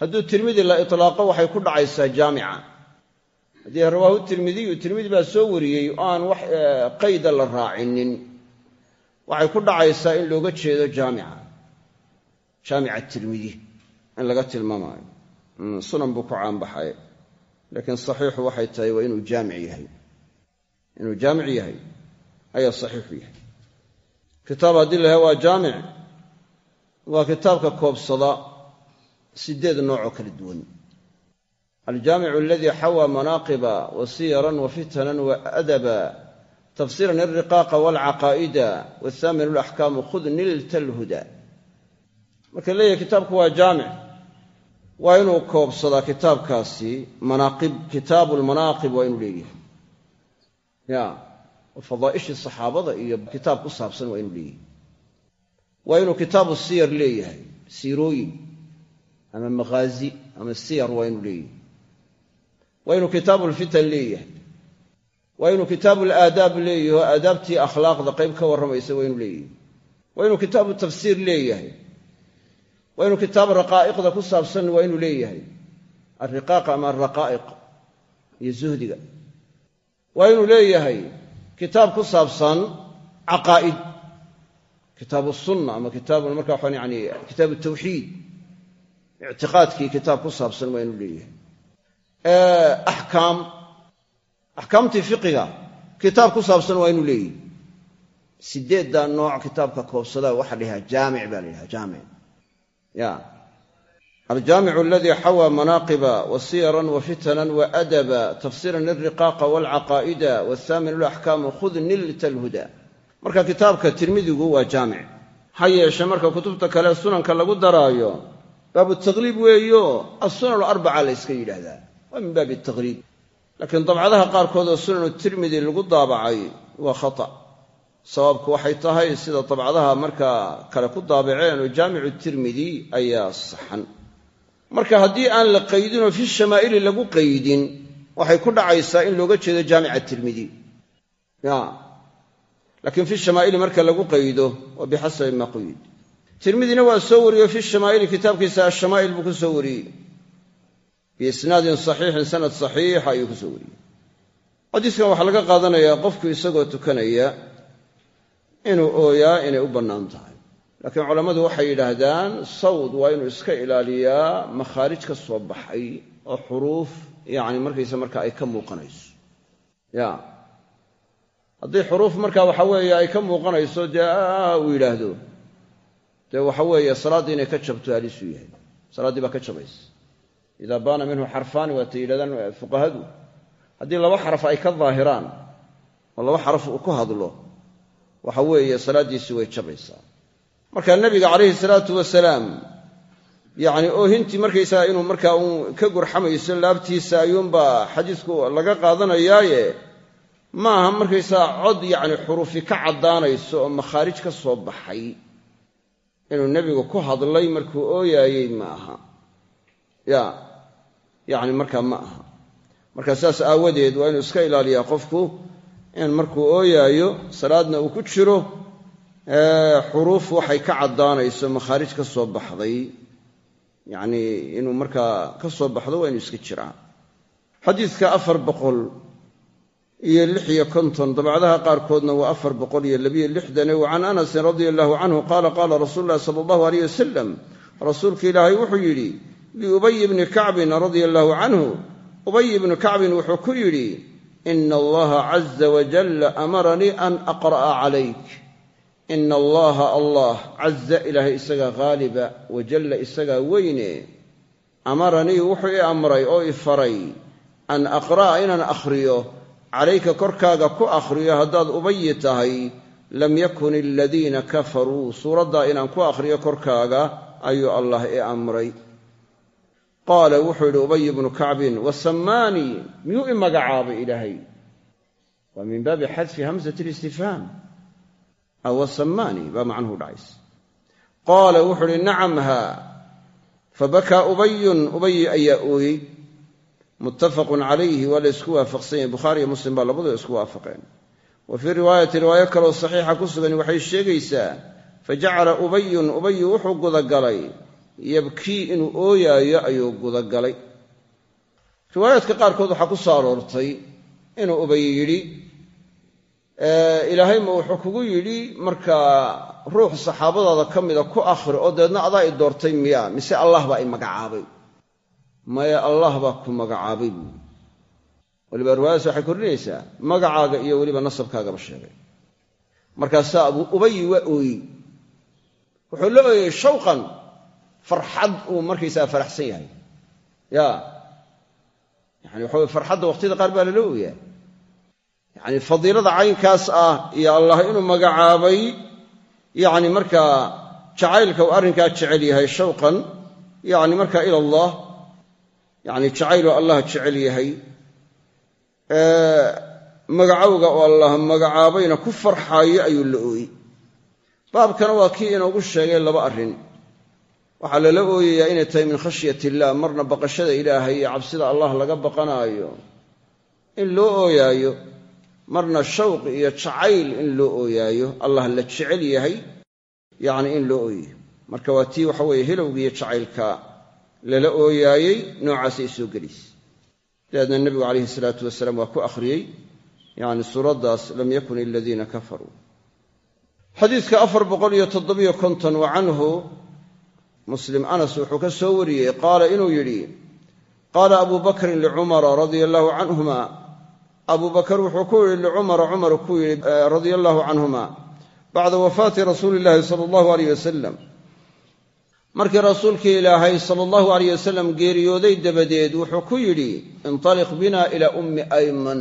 Speaker 1: hadduu tirmidi la itlaaqo waxay ku dhacaysaa jaamica. Haddii rawaahu tirmidiyu tirmidi baa soo wariyey oo aan wax qayda la raacinin. Waxay ku dhacaysaa in looga jeedo jaamica. Jaamica tirmidi in laga tilmaamaayo. Sunan buu ku caanbaxay laakiin saxiixu waxay tahay waa inuu jaamic yahay. Inuu jaamic yahay ayaa saxiixu yahay. Kitaab haddii la waa jaamic. Waa kitaabka koobsada sideed noocoo kala duwan. Aljaamicu aladii xawaa manaaqiba wa siyaran wa fitanan wa adaba tafsiiran alriqaaqa walcaqaa'ida wathaamin alaxkaamu khud nilta alhuda marka leeyahay kitaabku waa jaamic waa inuu koobsadaa kitaabkaasi manaaqib kitaabu lmanaaqib waa inuu leeyahay. Ya fadaa'ishii saxaabada iyo kitaab ku saabsan waa inuu leeyahay. Waa inuu kitaabu siyar leeyahay siirooyin ama makhaazi ama siyar waa inuu leeyahay. Waa inuu kitaabu lfitan leeyahay. Waa inuu kitaabu laadaab leeyahay oo aadaabtii akhlaaqda qayb ka warramaysa waa inuu leeyahay. Waa inuu kitaabu tafsiir leeyahay waa inuu kitaab raqaa'iqda ku saabsan waa inuu leeyahay. Alriqaaqa ama alraqaa'iq iyo zuhdiga. Waa inuu leeyahay kitaab ku saabsan caqaa'id. Kitaabu sunna ama kitaab marka waxaan yani kitaabu tawxiid. Ictiqaadkii kitaab ku saabsan waa inuu leeyahay. Axkaam axkaamtii fiqiga kitaab ku saabsan waa inuu leeyahay. Sideeddaa nooc kitaabka koobsadaa waxa la yidhaha jaamic baa la yidhaha jaamic aljaamicu aladii xawaa manaaqiba wa siyaran wa fitanan wa adaba tafsiiran lilriqaaqa walcaqaa'ida wathaamin alaxkaamu khud nilta alhuda marka kitaabka tirmidigu waa jaamic ha yeeshe marka kutubta kale sunanka lagu daraayo baabu taqliib weeyo assunan alarbaca la yska yidhaahdaa. Waa min baabi taqliib. Laakiin dabcadaha qaarkood oo sunanu tirmidi lagu daabacay waa khata sababku waxay tahay sida dabcadaha markaa kale ku daabaceen oo jaamicu tirmidi ayaa saxan. Marka haddii aan la qaydinoo fi shamaa'ili lagu qaydin waxay ku dhacaysaa in looga jeedo jaamica tirmidi. Laakiin fi shamaa'ili marka lagu qaydo waa bixasabi maa quyid tirmidina waa soo wariyo fi shamaa'ili kitaabkiisa ashamaa'il buu ku soo wariyey. Biisnaadin saxiixin sanad saxiixa ayuu ku soo wariyey. Xadiiskan waxaa laga qaadanayaa qofku isagoo tukanaya inuu ooyaa inay u bannaan tahay. Laakiin culammadu waxay yidhaahdaan sawd waa inuu iska ilaaliyaa makhaarij ka soo baxay oo xuruuf yacni markaysa marka ay ka muuqanayso. Ya haddii xuruuf marka waxa weeye ay ka muuqanayso dee uu yidhaahdo. Dee waxa weeye salaaddii inay ka jabto halisuu yahay. Salaaddii baa ka jabaysa idaa baana minhu xarfaani waatay yidhahdaan fuqahadu. Haddii laba xaraf ay ka daahiraan oo laba xaraf uu ku hadlo waxa weeye salaaddiisi way jabaysaa. Marka nebiga calayhi salaatu wasalaam yacni oohintii markaysaga inuu markaa uun ka gurxamayso laabtiisa ayuunbaa xadiisku laga qaadanayaaye ma aha markaysaga cod yacni xurufi ka caddaanayso oo makhaarij ka soo baxay. Inuu nebigu ku hadlay markuu ooyaayey ma aha. Ya yacni markaa ma aha. Marka saas aawadeed waa inuu iska ilaaliyaa qofku in markuu ooyaayo salaadna uu ku jiro xuruuf waxay ka caddaanayso makhaarij ka soo baxday. Yacnii inuu markaa ka soo baxdo waa inuu iska jiraa. Xadiidka afar boqol iyo lix iyo konton dabcadaha qaarkoodna waa afar boqol iyo labiyo lixdane wa can anasin radia allahu canhu qaala qaala rasuulu llahi sala allahu aleyh wasalam rasuulka ilaahay wuxuu yidhi liubayi bni kacbin radia allahu canhu ubay ibnu kacbin wuxuu ku yidhi ina allaha caza wajalla amaranii an aqra'a calayk ina allaha allah caza ilaahay isagaa haaliba wajalla isagaa weyne amaranii wuxuu i amray oo i faray an aqra'a inaan akhriyo calayka korkaaga ku akhriyo haddaad ubayi tahay lam yakun aladiina kafaruu suuraddaa inaan ku akhriyo korkaaga ayuu allah i amray qaala wuxuu yidhi ubay bnu kacbin wasamaanii miyuu i magacaabay ilaahay? Waa min baabi xadfi hamsat listifhaam aw wasamaanii baa macnuhu dhacays qaala wuxuu idhi nacam haa fabakaa ubayun ubayi ayaa ooyey. Muttafaqun calayhi waa la isku waafaqsan yahay bukhaari iyo muslim baa labaduba isku waafaqeen. Wa fii riwaayati riwaayo kaloo saxiixa ku sugan waxay sheegaysaa fajacala ubayun ubayi wuxuu gudagalay yabkii inuu ooyaayo ayuu gudagalay. Riwaayaadka qaarkood waxaa ku soo aroortay inuu ubay yidhi ilaahay ma wuxuu kugu yidhi markaa ruux saxaabadaada ka mida ku akhri oo dabeedna adaa i doortay miya mise allah baa i magacaabay? Maya allah baa ku magacaabay buui weliba riwaayadaas waxay kordhinaysaa magacaaga iyo weliba nasabkaagaba sheegay. Markaasaa abu ubayi waa ooyey. Wuxuu la ooyey shawqan farxad uu markaysaga faraxsan yahay. Ya yani waxa farxadda waqtiyada qaar baa lala ooyaa yacni fadiilada caynkaas ah iyo allah inuu magacaabay yacni markaa jacaylka uu arrinkaa jecel yahay shawqan yacni markaa ila allah yacni jacayluu allah jecel yahay. Magacowga oo allah magacaabayna ku farxaayo ayuu la ooyey baabkana waa kii inoogu sheegay laba arrin waxaa lala ooyayaa inay tahay min khashyat illah marna baqashada ilaahay iyo cabsida allah laga baqanaayo. In loo ooyaayo marna shawq iyo jacayl in loo ooyaayo allah la jecel yahay yacni in loo ooyayo marka waa tii waxa weeye hilowgiiyo jacaylka lala ooyaayey noocaasay soo gelaysa dabeedna nebigu calayhi salaatu wasalaam waa ku akhriyey yacni suuraddaas lam yakun iladiina kafaruu. Xadiidka afar boqol iyo toddobiyo konton wa muslim anas wuxuu ka soo wariyey qaala inuu yidhi qaala abu bakrin licumara radia allahu canhuma abu bakar wuxuu ku yidhi licumara cumar ku yidhi radia allahu canhuma bacda wafaati rasuuli illaahi sala allahu aleyh wasalam markii rasuulkii ilaahay sala allahu aleyh wasalam geeriyooday dabadeed wuxuu ku yidhi intaliq bina ilaa ummi ayman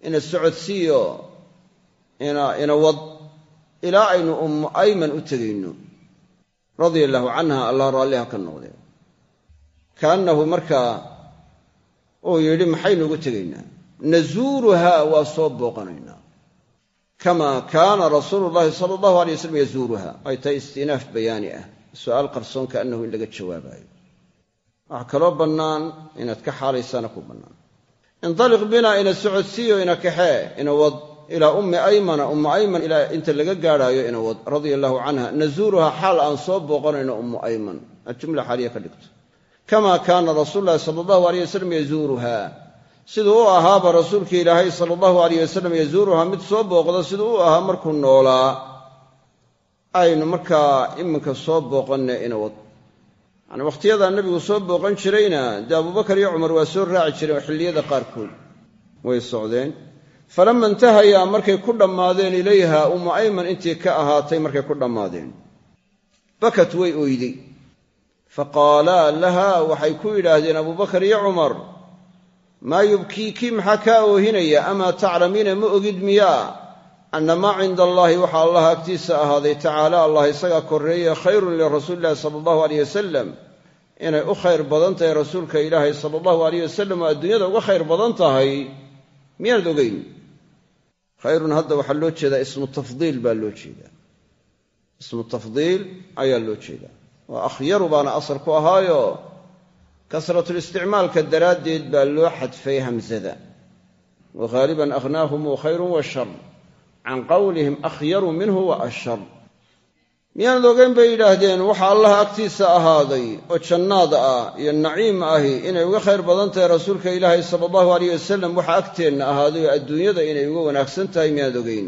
Speaker 1: ina socodsiiyo ina wad ilaa aynu ummu ayman u tegayno radia allaahu canha allah raalliha ka noqdee kaannahu markaa uu yidhi maxaynu ugu tegaynaa? Nazuuruhaa waa soo booqanaynaa kamaa kaana rasuulu llahi sala allahu alay wasalam yazuuruha. Ay tahay istinaaf bayaani ah. Su'aal qarsoon kaannahu in laga jawaabayo wax kaloo bannaan inaad ka xaalaysaana ku bannaan. Intaliq binaa ina socodsiiyo ina kaxee ina wad ilaa ummi aymana ummu ayman ilaa inta laga gaadhaayo ina wad radia allahu canha nazuuruha xaal aan soo booqanayno ummu ayman. Jumla xaaliya ka dhigto. Kamaa kaana rasuulu llahi sala allahu aleyh wasalam yazuuruha siduu u ahaaba rasuulka ilaahay sala allahu aleyh wasalam yazuuruhaa mid soo booqda siduu u ahaa markuu noolaa aynu markaa iminka soo booqanne ina wad. Yani wakhtiyadaa nebigu soo booqan jirayna dee abubakar iyo cumar waa soo raaci jireen xilliyada qaarkood way socdeen falama intahayaa markay ku dhammaadeen ilayha ummu ayman intii ka ahaatay markay ku dhammaadeen. Bakat way oyday. Faqaalaa laha waxay ku yidhaahdeen abubakar iyo cumar maa yubkiiki maxaa kaa oohinaya? Amaa taclamiina ma ogid miyaa? Anna maa cinda allaahi waxaa allah agtiisa ahaaday tacaala allah isagaa korreeye khayrun lirasuuli illahi sala allahu aleyh wasalam inay u khayr badan tahay rasuulka ilaahay sala allahu aleyh wasalam oo adduunyada uga khayr badan tahay miyaanad ogeyn khayrun hadda waxaa loo jeedaa ismu tafdiil baa loo jeedaa. Ismu tafdiil ayaa loo jeedaa. Waa akhyaru baana asal ku ahaayo. Kasratulisticmaalka daraaddeed baa loo xadfay hamsada wa haaliban akhnaahum khayrun wa can qowlihim akhyaru minhu wa ashar miyaanad ogeyn bay yidhaahdeen waxa allah agtiisa ahaaday oo jannaad ah iyo naciim ahi inay uga khayr badan tahay rasuulka ilaahay sala allahu aleyh wasalam waxa agteenna ahaaday oo adduunyada inay uga wanaagsan tahay miyaanad ogeyn?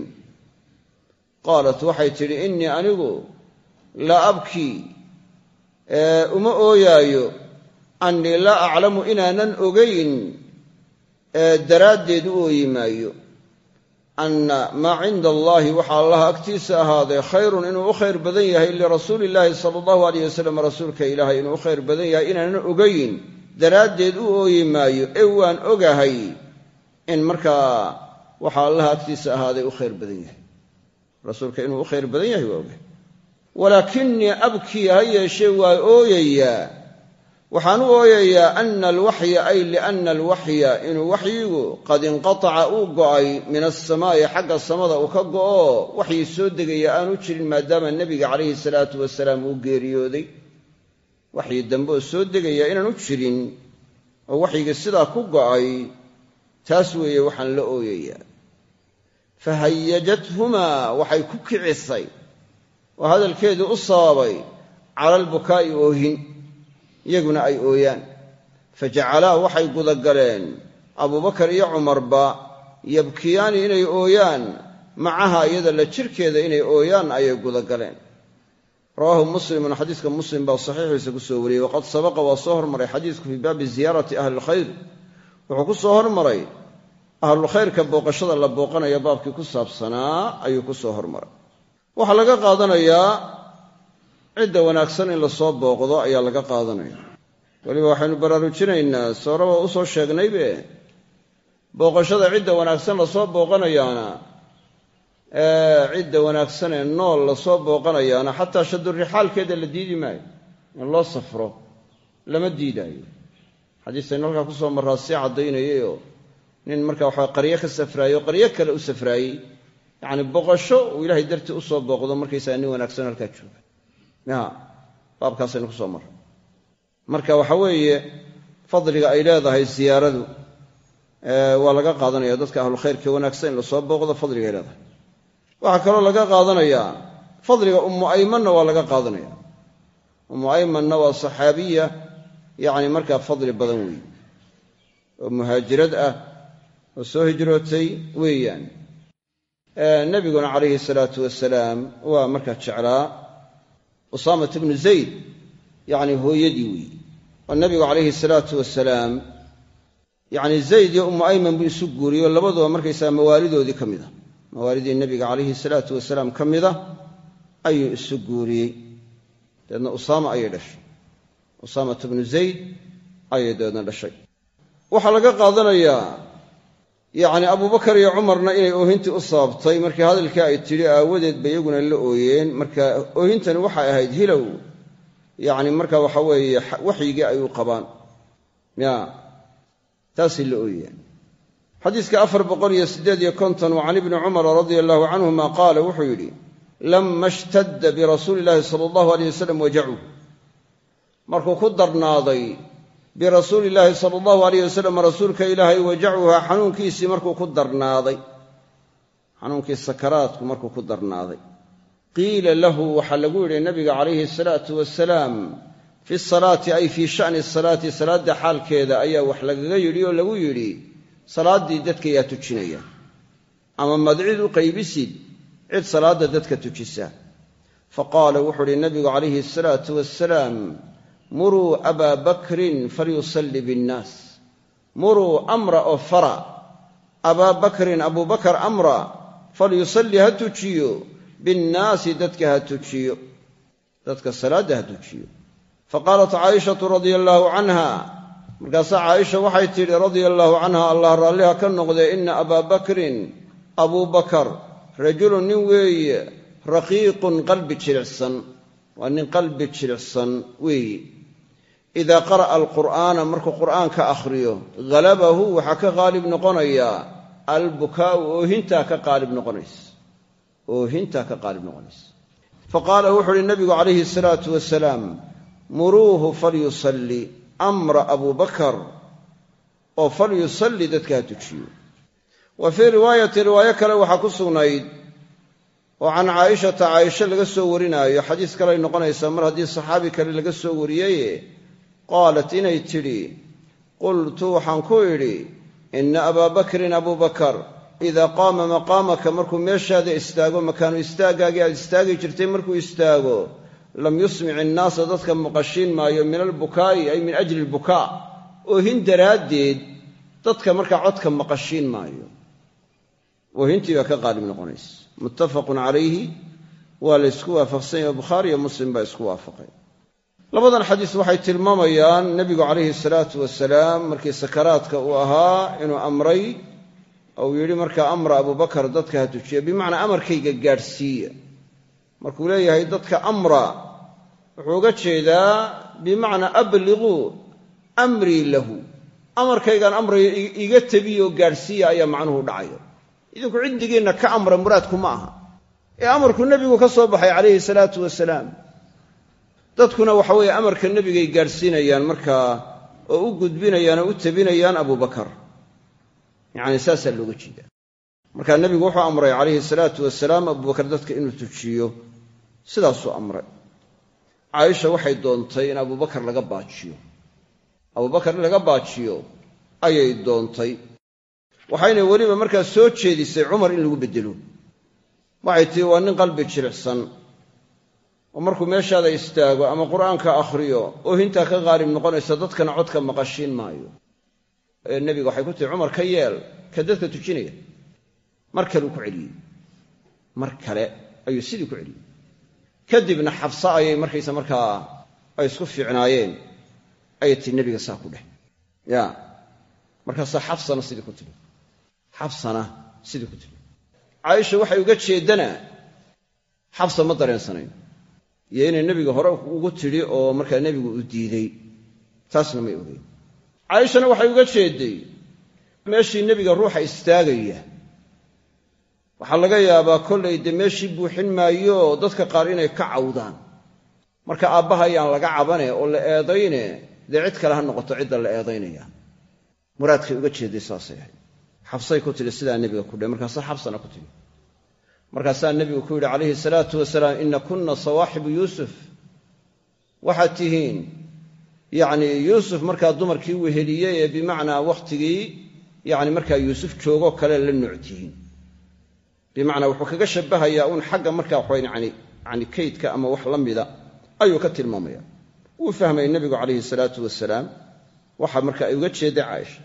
Speaker 1: Qaalat waxay tidhi innii anigu laa abkii uma ooyaayo annii laa aclamu inaanan ogayn daraaddeed u ooyi maayo anna maa cinda allaahi waxaa allah agtiisa ahaaday khayrun inuu u khayr badan yahay lirasuuli illaahi sala allahu aleyh wasalam rasuulka ilaahay inuu u khayr badan yahay inaanan ogayn. Daraaddeed u ooyi maayo ee waan ogahay in markaa waxaa allah agtiisa ahaaday u khayr badan yahay. Rasuulka inuu u badan yahay waa walaakinii abkii ha yeeshee waa ooyayaa waxaan u ooyayaa ana alwaxya ay liana alwaxya inuu waxyigu qad inqataca uu go'ay min alsamaa'i xagga samada uu ka go'o waxyi soo degaya aanu jirin maadaama nebiga calayhi salaatu wasalaam uu geeriyooday. Waxyi dambe oo soo degaya inaanu jirin oo waxyiga sidaa ku go'ay taas weeye waxaan la ooyayaa. Fahayajathumaa waxay ku kicisay oo hadalkeedii u sababay cala albukaa'i oohin iyaguna ay ooyaan. Fajacalaa waxay gudagaleen abubakar iyo cumarba yabkiyaani inay ooyaan. Macaha iyada la jirkeeda inay ooyaan ayay gudagaleen rawaahu muslimun xadiiska muslim baa saxiixiisa ku soo wariyey. Waqad sabaqa waa soo hormaray xadiisku fii baabi ziyaarati ahli lkhayr wuxuu ku soo hormaray. Ahlulkhayrka booqashada la booqanayo baabkii ku saabsanaa ayuu ku soo hormaray. Waxaa laga qaadanayaa cidda wanaagsan in la soo booqdo ayaa laga qaadanaya weliba waxaynu baraarujinaynaa sooraba u soo sheegnaybe. Booqashada cidda wanaagsan la soo booqanayaana cidda wanaagsan ee nool la soo booqanayaana xataa shadurixaalkeeda la diidi maayo. In loo safro lama diidaayo. Xadiistaynu halkaa ku soo marraa sii caddaynayayoo nin marka waxaa qaryo ka safraayey oo qaryo kale u safraayey. Yacni boqosho uu ilaahay dartii u soo booqdo markaysaga nin wanaagsan halkaa jooga baabkaasaynu ku soo marray. Marka waxa weeye fadliga ay leedahay siyaaradu waa laga qaadanaya dadka ahlulkhayrka wanaagsan in la soo booqdo fadligay leedahay. Waxaa kaloo laga qaadanayaa fadliga ummu aymanna waa laga qaadanaya. Ummu aymanna waa saxaabiya yacni markaa fadli badan weeye oo muhaajirad ah oo soo hijrootay weeyaan. Nebiguna calayhi salaatu wasalaam waa markaa jeclaa usaamat bnu zayd yacni hooyadii weeye oo nebigu calayhi salaatu wasalaam yacni zayd iyo ummu ayman buu isu guuriyo labaduba markaysaga mawaalidoodii ka mid a. Mawaalidii nebiga calayhi salaatu wasalaam ka mida ayuu isu guuriyey. Dabeedna usaama ayay dhashay. Usaamat bnu zayd ayay dabeedna dhashay. Waxaa qaadanayaa yacni abubakar iyo cumarna inay oohintii u sababtay markii hadalkii ay tidhi aawadeed ba iyaguna la ooyeen. Marka oohintani waxay ahayd hilow. Yacni marka waxa weeye waxyigii ay u qabaan. Ya taasay ooyayaan xadiiska afar wa can ibni cumara radia allahu canhuma qaala wuxuu yidhi lama ishtadda birasuuli illaahi sala allahu aleyh wasalam wajacuh markuu ku darnaaday birasuuli illaahi sala allahu alayh wasalam rasuulka ilaahay wajacuhaa xanuunkiisii markuu ku darnaaday. Xanuunkii sakaraadku markuu ku darnaaday. Qiila lahu waxaa lagu yidhi nabiga calayhi asalaatu wasalaam fi salaati ay fii sha'ni salaati salaadda xaalkeeda ayaa wax lagaga yidhi oo lagu yidhi salaaddii dadka yaa tujinaya. Ama madcid u qaybisid cid salaadda dadka tujisa. Faqaala wuxuu uhi nabigu calayhi asalaatu wasalaam muruu abaa bakrin falyusalli binnaas. Muruu amra oo fara. Abaa bakrin abuu bakar amra falyusalli ha tujiyo. Binnaasi dadka ha tujiyo. Dadka salaadda ha tujiyo. Faqaalat caaishatu radia allaahu canha markaasaa caaisha waxay tidhi radia allaahu canha allah raalliha ka noqdee ina abaa bakrin abuu bakar rajulun nin weeye raqiiqun qalbi jilicsan. Waa nin qalbi jilicsan weeye idaa qara'a alqur'aana markuu qur'aanka akhriyo halabahu waxaa ka qaalib noqonayaa albukaa'u oohintaa ka qaalib noqonaysa oohintaa ka qaalib noqonaysa faqaala wuxu uhi nabigu calayhi asalaatu wasalaam muruuhu falyusalli amra abuu bakar oo falyusalli dadka ha tujiyo wa fii riwaayati riwaayo kale waxaa ku sugnayd oo can caaishata caaisha laga soo warinaayo xadiis kaley noqonaysaa mar haddii saxaabi kale laga soo wariyeye qaalat inay tidhi qultu waxaan ku idhi inna abaa bakrin abuu bakar idaa qaama maqaamaka markuu meeshaada istaago makaanu istaaggaagii aad istaagi jirtay markuu istaago lam yusmic innaasa dadka maqashiin maayo min albukaa'i ay min ajli albukaa oohin daraaddeed dadka markaa codka maqashiin maayo oohintii baa ka qaalib noqonaysa muttafaqun calayhi waa la ysku waafaqsan yahe bukhaari iyo muslim baa isku waafaqay labadan xadiis waxay tilmaamayaan nebigu calayhi salaatu wasalaam markii sakaraadka uu ahaa inuu amray ou yidhi markaa amra abubakar dadka ha tujiya bimacnaa amarkayga gaadhsiiya. Markuu leeyahay dadka amra wuxuu uga jeedaa bimacnaa abliquu amrii lahu. Amarkaygaan amrayo iga tebiyo gaadhsiiya ayaa macnuhu dhacaya. Idinku ciddigiinna ka amra muraadku ma aha. Ee amarku nebigu ka soo baxay calayhi salaatu wasalaam dadkuna waxa weeye amarka nebigay gaadhsiinayaan markaa oo u gudbinayaan oo u tebinayaan abubakar yacni saasaa looga jeedaa. Markaa nebigu wuxuu amray calayhi salaatu wasalaam abubakar dadka inuu tujiyo. Sidaasuu amray. Caaisha waxay doontay in abubakar laga baajiyo. Abubakar in laga baajiyo ayay doontay. Waxayna weliba markaa soo jeedisay cumar in lagu beddelo. Waxay tihi waa nin qalbi jilicsan oo markuu meeshaada istaago ama qur'aanka akhriyo oohintaa ka qaalib noqonaysa dadkana codka maqashiin maayo. Nebiga waxay ku tihi cumar ka yeel ka dadka tujinaya. Mar kaleu ku celiyey. Mar kale ayuu sidii ku celiyey. Kadibna xabsa ayay markaysa markaa ay isku fiicnaayeen ayay tii nebiga saa ku dheh. Ya. Markaasaa xabsana sidii ku tidhi xabsana sidii ku tidhi caaisha waxay uga jeeddana xabsa ma dareensanayn iyo inay nebiga hore ugu tidhi oo markaa nebigu uu diiday. Taasna may ogeyn. Caaishana waxay uga jeedday meeshii nebiga ruuxa istaagaya. Waxaa laga yaabaa kollay dee meeshii buuxin maayo dadka qaar inay ka cawdaan. Marka aabbaha ayaan laga cabane oo la eedayne dee cid kale ha noqoto cidda la eedaynaya. Muraadkay uga jeedday saasay ahayd. Xabsay ku tidhi sidaa nebiga ku dhe markaasaa xabsana ku tidhi markaasaa nebigu ku yidhi calayhi salaatu wasalaam ina kunna sawaaxibu yuusuf. Waxaad tihiin yacnii yuusuf markaa dumarkii weheliyey ee bimacnaa wakhtigii yacni markaa yuusuf joogoo kale la nooc tihiin bimacnaa wuxuu kaga shabbahayaa uun xagga markaa waxayn yani yani kaydka ama wax la mida ayuu ka tilmaamaya. Wuu fahmayay nebigu calayhi salaatu wasalaam. Waxa marka ay uga jeedday caaisha.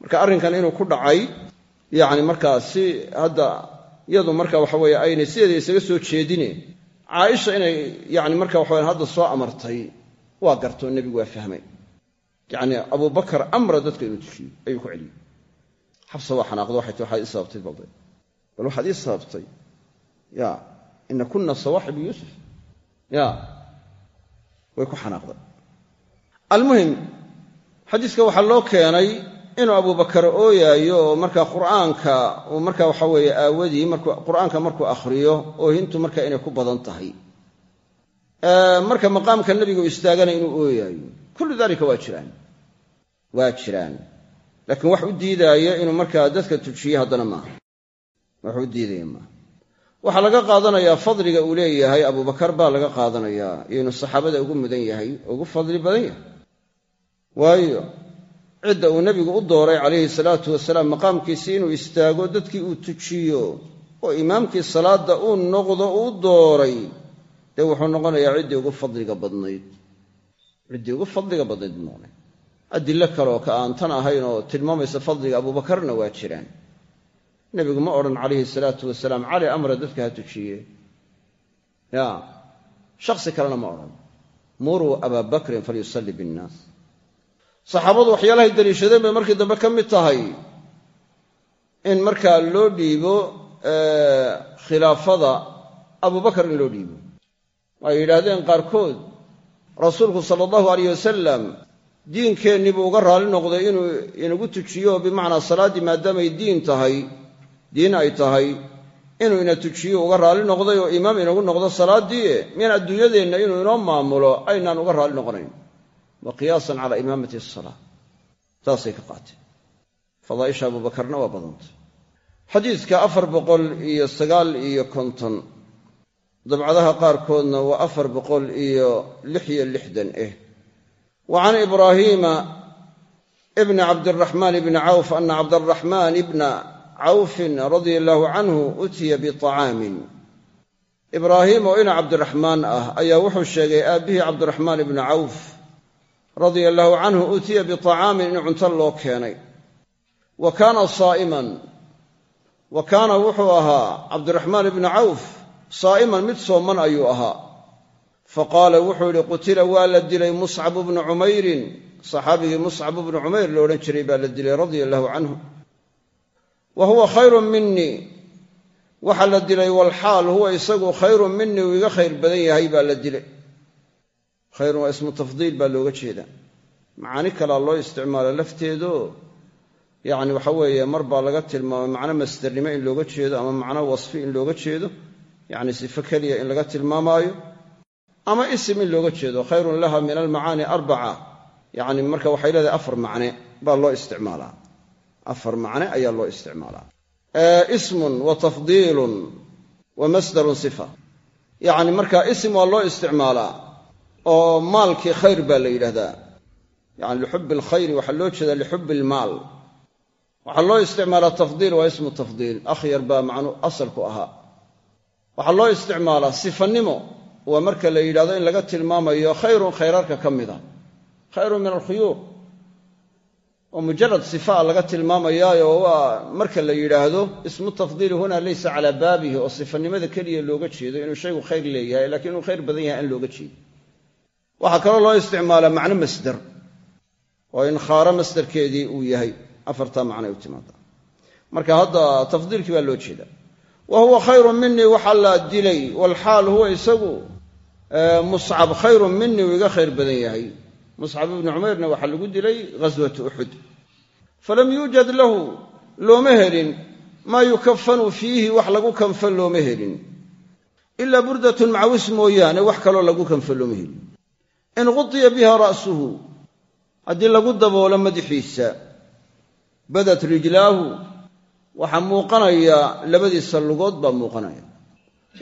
Speaker 1: Marka arrinkan inuu ku dhacay yacni markaa si hadda iyadu marka waxa weeye aynay sideeda isaga soo jeedine caaisha inay yani marka waxaweyan hadda soo amartay waa gartoo nebigu waa fahmay. Yacni abubakar amra dadka inuu tujiyo ayuu ku celiyey xabsa waa xanaaqdo waxay ti waxaad ii sababtay balde bal waxaad ii sababtay ya ina kunna sawaaxibu yuusuf. Ya way ku xanaaqday. Almuhim xadiiska waxaa loo keenay inuu abubakar ooyaayo oo markaa qur'aanka uu marka waxa weeye aawadii qur'aanka markuu akhriyo oohintu marka inay ku badan tahay. Marka maqaamka nebigu istaagana inuu ooyaayo kullu dalika waa jiraan. Waa jiraan. Laakiin wax u diidaaya inuu markaa dadka tujiye haddana maaha wax u diidaya laga qaadanayaa fadliga uu leeyahay abubakar baa laga qaadanayaa iyo inuu saxaabada ugu mudan yahay ugu fadli badan yahay. Waayo cidda uu nebigu u dooray calayhi salaatu wasalaam maqaamkiisii inuu istaago dadkii uu tujiyo oo imaamkii salaadda uu noqdo uu dooray dee wuxuu noqonayaa ciddii ugu fadliga badnayd. Ciddii ugu fadliga badnayd buu noqonaya adilo kaleoo ka aan tan ahayn oo tilmaamaysa fadliga abuubakarna waa jiraan. Nebigu ma odhan calayhi salaatu wasalaam cali amra dadka ha tujiye. Ya shakhsi kalena ma odhan. Muruu abaa bakrin falyusalli binnaas saxaabadu waxyaalahay daliishadeen bay markii dambe ka mid tahay in markaa loo dhiibo khilaafada abubakar in loo dhiibo. Ay yidhaahdeen qaarkood rasuulku sala allahu alayh wasalam diinkeennii buu uga raalli noqday inuu inagu tujiyo bimacnaa salaaddii maadaamay diin tahay diin ay tahay inuu ina tujiyo uga raalli noqday oo imaam inagu noqdo salaaddii miyaan adduunyadeenna inuu inoo maamulo aynaan uga raalli noqonayn wa qiyaasan calaa imaamati asalaa taasay ka qaateen fadaaisha abuubakarna waa badantay xadiidka afar boqol iyo sagaal iyo konton dabcadaha qaarkoodna waa afar boqol iyo lix iyo lixdan eh wa can ibraahiima ibni cabdiraxmaan ibni cawf ana cabdaraxmaan ibna cawfin radia allaahu canhu utiya biطacaamin ibraahiim oo ina cabdiraxmaan ah ayaa wuxuu sheegay aabbihii cabdiraxmaan ibni cawf radia allaahu canhu utiya biطacaamin in cunto loo keenay. Wa kaana saa'iman. Wa kaana wuxuu ahaa cabdiraxmaan ibni cawf saa'iman mid sooman ayuu ahaa. Fa qaala wuxuu yidhi qutila waa la dilay muscab bnu cumayrin saxaabigii muscab bnu cumayr la odhan jiray baa la dilay radia allaahu canhu wa huwa khayrun minii waxaa la dilay walxaal huwa isagu khayrun minii uu iga khayr badan yahay baa la dilay khayrun waa ismu tafdiil baa looga jeedaa macaani kalaa loo isticmaalo lafteedo yacni waxa weeye mar baa laga tilmaamay macno masdernimo in looga jeedo ama macno wasfi in looga jeedo yacni sifo keliya in laga tilmaamaayo. Ama isim in looga jeedo khayrun laha min almacaani arbaca yacni marka waxay leedahay afar macne baa loo isticmaalaa. Afar macne ayaa loo isticmaalaa. Ismun wa tafdiilun wa masdarun sifa. Yacni marka isim waa loo isticmaalaa oo maalkii khayr baa la yidhahdaa. Yani lixubbi alkhayri waxaa loo jeedaa lixubbi almaal waxaa loo isticmaalaa tafdiil waa ismu tafdiil. Akhyar baa macnuu asalku ahaa. Waxaa loo isticmaalaa sifanimo waa marka la yidhahdo in laga tilmaamayo khayrun khayraarka ka mida khayrun min alkhuyuur. Oo mujarad sifaa laga tilmaamayaayo waa marka la yidhaahdo ismu tafdiili huna laysa calaa baabihi oo sifanimada keliya looga jeedo inuu shaygu khayr leeyahay lakiin inuu khayr badan yahay aan looga jeedo waxaa kaloo loo isticmaalaa macno masder oo in khaaro masderkeedii uu yahay afartaa macnay u timaada marka hadda tafdiilkii baa loo jeeda. Wa huwa khayrun minii waxaa la dilay walxaal huwa isagu muscab khayrun minii uu iga khayr badan yahay. Muscab ibnu cumayrna waxaa lagu dilay ghaswatu uxud falam yuujad lahu looma helin. Maa yukafanu fiihi wax lagu kanfan looma helin. Ilaa burdatun macawis mooyaane wax kaloo lagu kanfan looma helin in qudiya biha ra'suhu. Haddii lagu daboolo madaxiisa badat rijlaahu waxaa muuqanaya labadiisa lugood baa muuqanaya.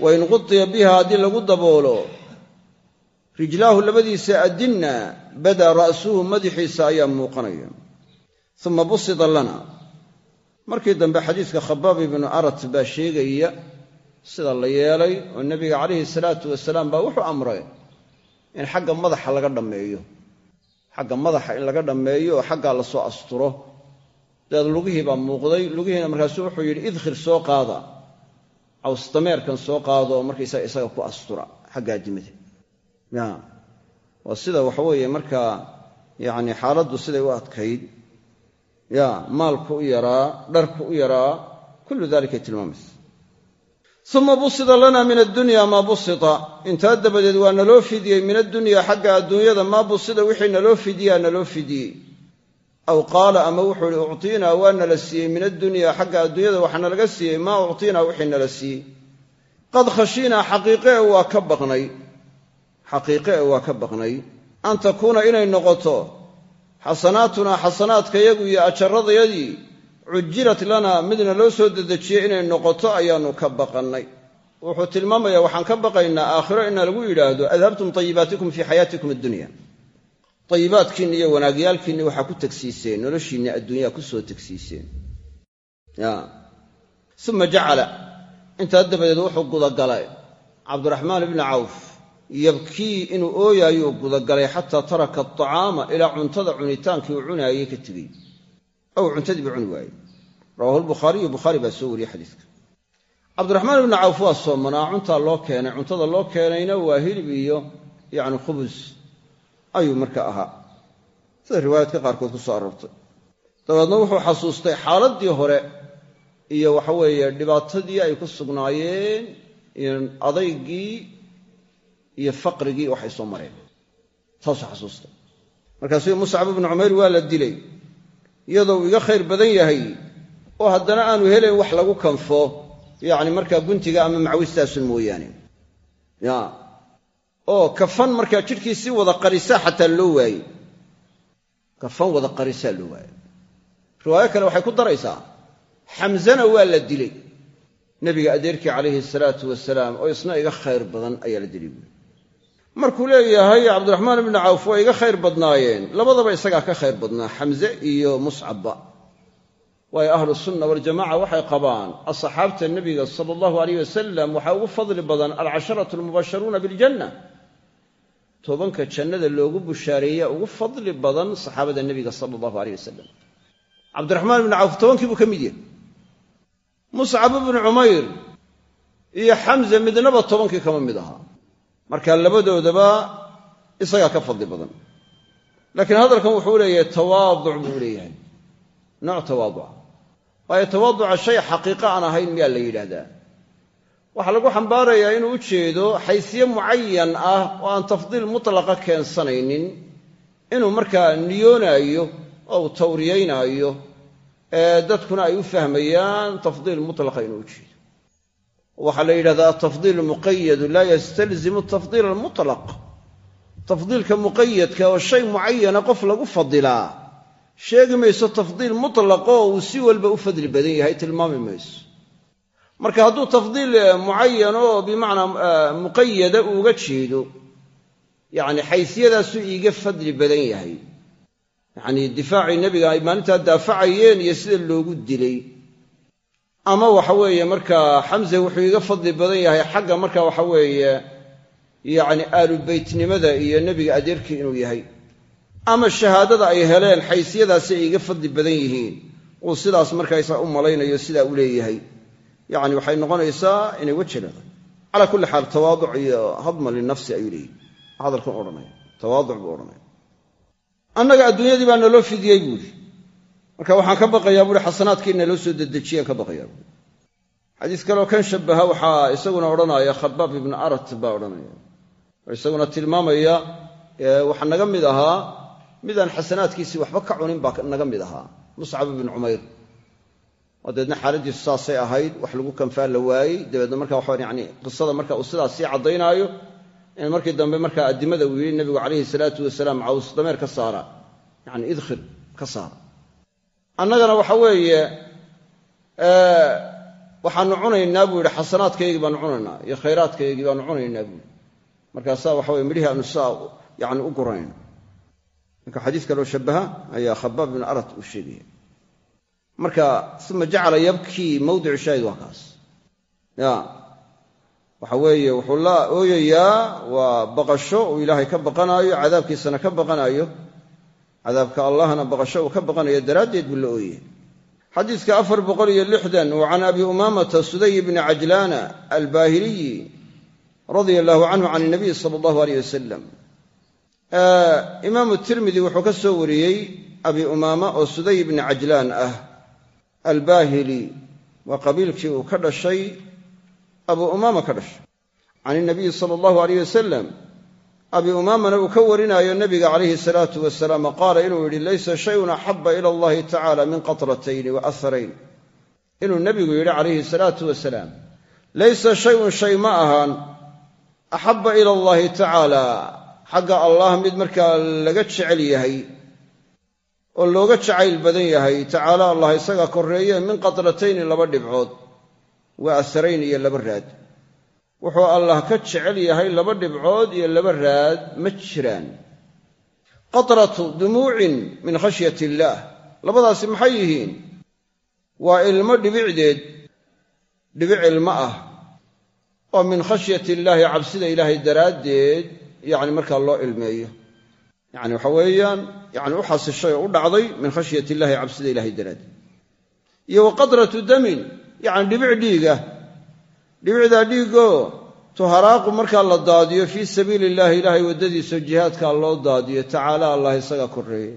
Speaker 1: Wa in qudiya biha haddii lagu daboolo rijlaahu labadiisa adinna bada ra'suhu madaxiisa ayaa muuqanaya. Uma busida lana. Markii dambe xadiiska khabaab ibnu arat baa sheegaya sida la yeelay oo nebiga calayhi salaatu wasalaam baa wuxuu amray in xagga madaxa laga dhammeeyo. Xagga madaxa in laga dhammeeyo oo xaggaa la soo asturo. Dabeed lugihii baa muuqday. Lugihiina markaasu wuxuu yidhi idkhir soo qaada. Cawsdameerkan soo qaado oo isaga ku astura xaggaa dimida ya waa sida waxaweeye markaa yacni xaaladdu siday u adkayd. Ya maalku u yaraa dharku u yaraa kullu dalikay tilmaamaysa uma busida lana min addunya maa busita. Intaa dabadeed waa naloo fidiyey min addunya xagga adduunyada maa busida wixii naloo fidiyaa naloo fidiyey. Aw qaala ama wuxuu ihi uctiinaa waa nala siiyey min addunya xagga adduunyada waxaa nalaga siiyey. Maa uctiinaa wixii nala siiyey. Qad khashiinaa xaqiiqee waa ka baqnay. Xaqiiqe waa ka baqnay. An takuuna inay noqoto xasanaatunaa xasanaadkayagu iyo ajaradayadii cujilat lana midna loo soo dedejiyey inay noqoto ayaannu ka baqannay. Wuxuu tilmaamayaa waxaan ka baqaynaa aakhiro ina lagu yidhaahdo adhabtum tayibaatikum fii xayaatikum addunya. Tayibaadkiinni iyo wanaagyaalkiinni waxaa ku tegsiiseen noloshiinni adduunyaa ku soo tegsiiseen uma jacala. Intaa dabadeed wuxuu gudagalay. Cabdiraxmaan ibni cawf yabkii inuu ooyaayuu gudagalay xataa taraka aطacaama ilaa cuntada cunitaankii uu cunaayey ka tegey ow cuntadiiba cuni waayey rawahu lbukhaariyu bukhaari baa soo wariyey xadiiska cabdiraxmaan ibni cawf waa soomanaa cuntaa loo keenay cuntada loo keenayna waa hilib iyo yacni khubus ayuu marka ahaa sida riwaayaadka qaarkood ku soo aroortay dabeedna wuxuu xasuustay xaaladdii hore iyo waxa weeye dhibaatadii ay ku sugnaayeen iyo adaygii iyo faqrigii waxay soo mareen taasuu xasuustay markaasuu muscab ibnu cumayr waa la dilay iyadoo uu iga khayr badan yahay oo haddana aanu helayn wax lagu kanfo yacni markaa guntiga ama macwistaasun mooyaane. Ya. Oo kafan markaa jidhkiisii wada qarisaa xataa loo waayey. Kafan wada qarisaa loo waayey. Riwaayo kale waxay ku daraysaa xamzana waa la dilay. Nebiga adeerkii calayhi salaatu wasalaam oo isna iga khayr badan ayaa la dilay. buuri markuu leeyahay cabdiraxmaan ibni cawf waa iga khayr badnaayeen. Labadaba isagaa ka khayr badnaa. Xamze iyo muscabba waayo ahlu sunna waljamaca waxay qabaan asxaabta nebiga sala allahu alayh wasalam waxaa ugu fadli badan alcasharatu almubasharuuna biljanna. Tobanka jannada loogu bushaareeya ugu fadli badan saxaabada nebiga sala allahu aleyh wasalam cabdiraxmaan ibni cawf tobankii buu ka mid yahay. Muscab ibnu cumayr iyo xamze midnaba tobankii kama mid ahaa marka labadoodaba isagaa ka fadli badan. Laakiin hadalkan wuxuu leeyahay tawaaduc buu leeyahay. Nooc tawaaduca waayo tawaaduca shay xaqiiqo aan ahayn miyaa la yidhaahdaa? Waxaa lagu xambaarayaa inuu u jeedo xaysiye mucayan ah oo aan tafdiil mutlaqa keensanaynin inuu markaa niyoonaayo oo uu tawriyaynaayo dadkuna ay u fahmayaan tafdiil mutlaqa inuu u jeedo waxaa la yidhahdaa atafdiil muqayadu laa yastalzimu tafdiil almutlaq. Tafdiilka muqayadka oo shay mucayana qof lagu fadilaa. Sheegi mayso tafdiil mutlaqoo uu si walba u fadli badan yahay tilmaami mayso. Marka hadduu tafdiil mucayan oo bimacnaa muqayada uuga jeedo yacni xaysiyadaasuu iiga fadli badan yahay. Yacnii difaacii nebiga ay maalintaa daafacayeen iyo sida loogu dilay ama waxa weeye markaa xamse wuxuu iiga fadli badan yahay xagga marka waxa weeye yacni aalu beytnimada iyo nebiga adeerkii inuu yahay. Ama shahaadada ay heleen xaysiyadaasay iiga fadli badan yihiin. Uu sidaas markaysaa u malaynayo sidaa u leeyahay. Yacni waxay noqonaysaa inay weji leedahay. Calaa kulli xaal tawaaduc iyo hadma linafsi ayuu leeyihi hadalkan odhanaya tawaaduc buu odhanaya annaga adduunyadii baa naloo fidiyey buuri marka waxaan ka baqayaa buuri xasanaadkii naloo soo dedejiyaan ka baqayaa buuri xadiis kaleoo kan shabaha waxaa isaguna odhanaya khabaab ibnu arat baa odhanaya. Isaguna tilmaamaya waxaa naga mid ahaa midaan xasanaadkiisii waxba ka cunin baa naga mid ahaa. Muscab ibnu cumayr oo dabeedna saasay ahayd wax lagu kanfaa la waayey. Dabeedna marka waxaa yani qisada marka uu sidaas sii caddaynaayo in markii dambe markaa addimada uu yidhi nebigu calayhi salaatu wasalaam caws dameer ka saara. Yani idkhir ka saara annagana waxa weeye waxaanu cunaynaa buu yidhi xasanaadkaygii baanu cunaynaa iyo khayraadkaygii baanu cunaynaa buu yidhi. Markaasaa waxa weye midhihii aanu sidaa yani u gurayno marka xadiis kaloo shabaha ayaa khabaab bin arat uu sheegaya marka uma jacala yabkii mawdicu shaahid waa kaas. Ya waxa weeye wuxuu la ooyayaa waa baqasho uu ilaahay ka baqanaayo cadaabkiisana ka baqanaayo cadaabka allahna baqasho uu ka baqanayo daraaddeed buu la ooyaya xadiiska afar boqol iyo lixdan wa can abi umaamata suday bni cajlaana albaahiliyi radia allahu canhu can inabiy sala allahu aleyh wasalam imaamu tirmidi wuxuu ka soo wariyey abi umaama oo suday bni cajlaan ah albaahili. Waa qabiilkii uu ka dhashay abu umaama ka dhashay. Can inabiyi sala abi umaamana uu ka warinaayo nebiga calayhi salaatu wasalaam qaala inuu yidhi laysa shayun axaba ila allahi tacala min qatratayni wa aharayn inuu nebigu yidhi calayhi salaatu wasalaam laysa shayun shay ma ahaan axaba ila allahi tacaala xagga allah mid markaa laga jecel yahay oo looga jacayl badan yahay tacaala allah isaga korreeye min qatratayni laba dhibcood waa asarayn iyo laba raad wuxuu allah ka jecel yahay laba dhibcood iyo laba raad ma jiraan. Qatratu dumuucin min khashyati illaah labadaasi maxay yihiin? Waa ilmo dhibicdeed dhibic ilmo ah. Oo min khashyati illaahi cabsida ilaahay daraaddeed yacni markaa loo ilmeeyo. Yacni waxa weeyaan yacni u xasishay oo u dhacday min khashyati illahi cabsida ilahay daraaddeed. Iyo wa qadratu damin yacni dhibic dhiiga dhibicdaa dhiigoo tuharaaqu markaa la daadiyo fii sabiili illahi ilaahay waddadiisa jihaadkaa loo daadiyo tacaala allah isaga korreeye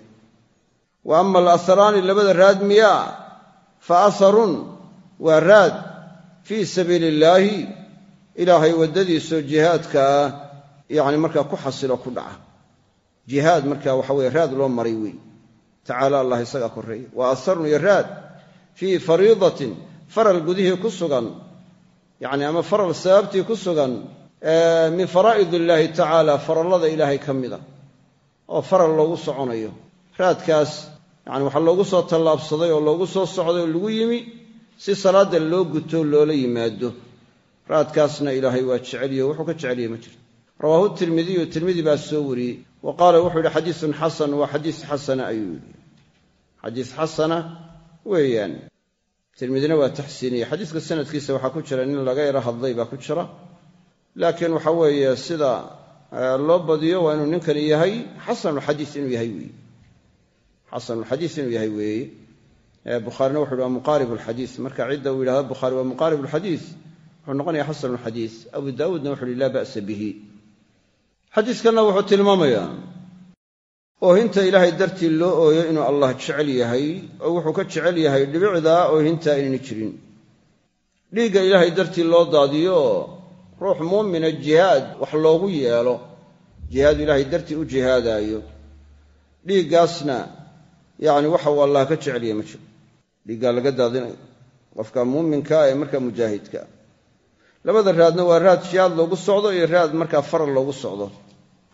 Speaker 1: wa ama alasaraani labada raad miyaa fa asarun waa raad fii sabiili illaahi ilaahay waddadiisao jihaadkaa yacni markaa ku xasilo ku dhaca. Jihaad markaa waxa weye raad loo maray wey tacaala allah isagaa korreeye wa asarun iyo raad fii fariidatin faral gudihii ku sugan yacni ama faral sababtii ku sugan min faraa'id illaahi tacaala farallada ilaahay ka mida oo faral loogu soconayo. Raadkaas yani waxaa loogu soo tallaabsaday oo loogu soo socday oo lagu yimi si salaadda loo guto loola yimaado. Raadkaasna ilaahay waa jeceliyo wuxuu ka jeceliye ma jirto rawaahu tirmidiyu tirmidi baa soo wariyey. Wa qaala wuxuu yidhi xadiisun xasan waa xadiis xasana ayuu yidhi. Xadiis xasana weeyaan tirmidina waa taxsiiniye xadiiska sanadkiisa waxaa ku jira nin laga yaro hadlay baa ku jira. Laakiin waxa weeye sida loo badiyo waa inuu ninkani yahay xasanulxadiis inuu yahay weeye. Xasanulxadiis inuu yahay weeye. Bukhaarina wuxu waa muqaarib alxadiis marka cidda uu yidhahdo bukhaari waa muqaarib alxadiis wuxuu noqonaya xasanulxadiis abu daawuudna wuxu uhi laa ba'sa bihi. Xadiiskanna wuxuu tilmaamayaa oohinta ilaahay dartii loo ooyo inuu allah jecel yahay oo wuxuu ka jecel yahay dhibicdaa oohintaa inayna jirin. Dhiigga ilaahay dartii loo daadiyo ruux muumina jihaad wax loogu yeelo. Jihaadu ilaahay dartii u jihaadaayo. Dhiiggaasna yacni waxa uu allah ka jecel yahay ma jiro. Dhiiggaa laga daadinayo qofka muuminkaa ee markaa mujaahidkaa labada raadna waa raad jihaad loogu socdo iyo raad markaa faral loogu socdo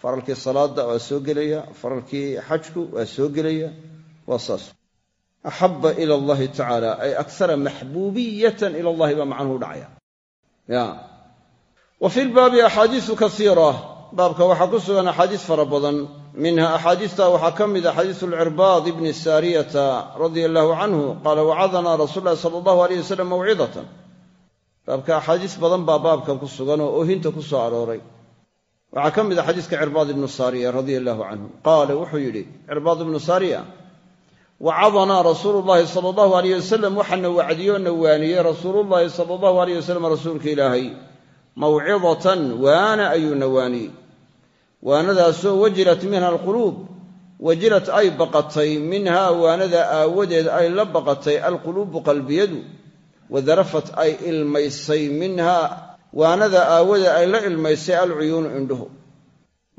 Speaker 1: faralkii salaada waa soo gelaya faralkii xajku waa soo gelaya waa axaba ila allahi tacaala ay akara maxbuubiyatan ila allahi baa macnuhu dhacaya. Ya. Wa fi lbaabi axaadiisu kaiira baabka waxaa ku sugan axaadiis fara badan. Minha axaadiista waxaa ka mid a xadiisu lcirbaad ibni saariyata radia allahu canhu qaala wacadana rasuul sala allahu aleyh wasalam mawcidatan. Baabka axaadiis badan baa baabkan ku sugan oo oohinta ku soo arooray waxaa ka mid a xadiiska cirbaad ibnu saariya radia allahu canhu. Qaala wuxuu yidhi cirbaad ibnu saariya wacadanaa rasuulu llahi sala allahu aleyh wasalam waxaana wacdiyo na waaniyey rasuulullahi sala allahu aleyh wasalam rasuulka ilaahay mawcidatan waana ayuuna waaniyey waanadaasoo wajilat minha alquluub wajilat ay baqatay minhaa waanada aawadeed ay la baqatay alquluubu qalbiyadu wadarafat ay ilmaysay minhaa waanada aawadeed ay la ilmaysay alcuyuunu indhuhu.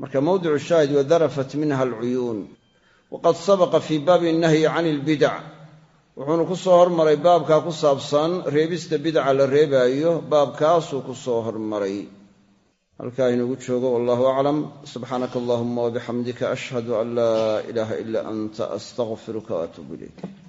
Speaker 1: Marka mawdicu shaahid wadarafat minha alcuyuun. Waqad sabaqa fii baabi nahyi can ilbidac wuxuuna ku soo hormaray baabkaa ku saabsan reebista bidaca la reebaayo baabkaasuu ku soo hormaray. Halkaa inugu joogo wallahu aclam. Subxaanaka allahuma wabixamdika ashhadu an laa ilaaha ila anta astaqfiruka waatuubu ilayk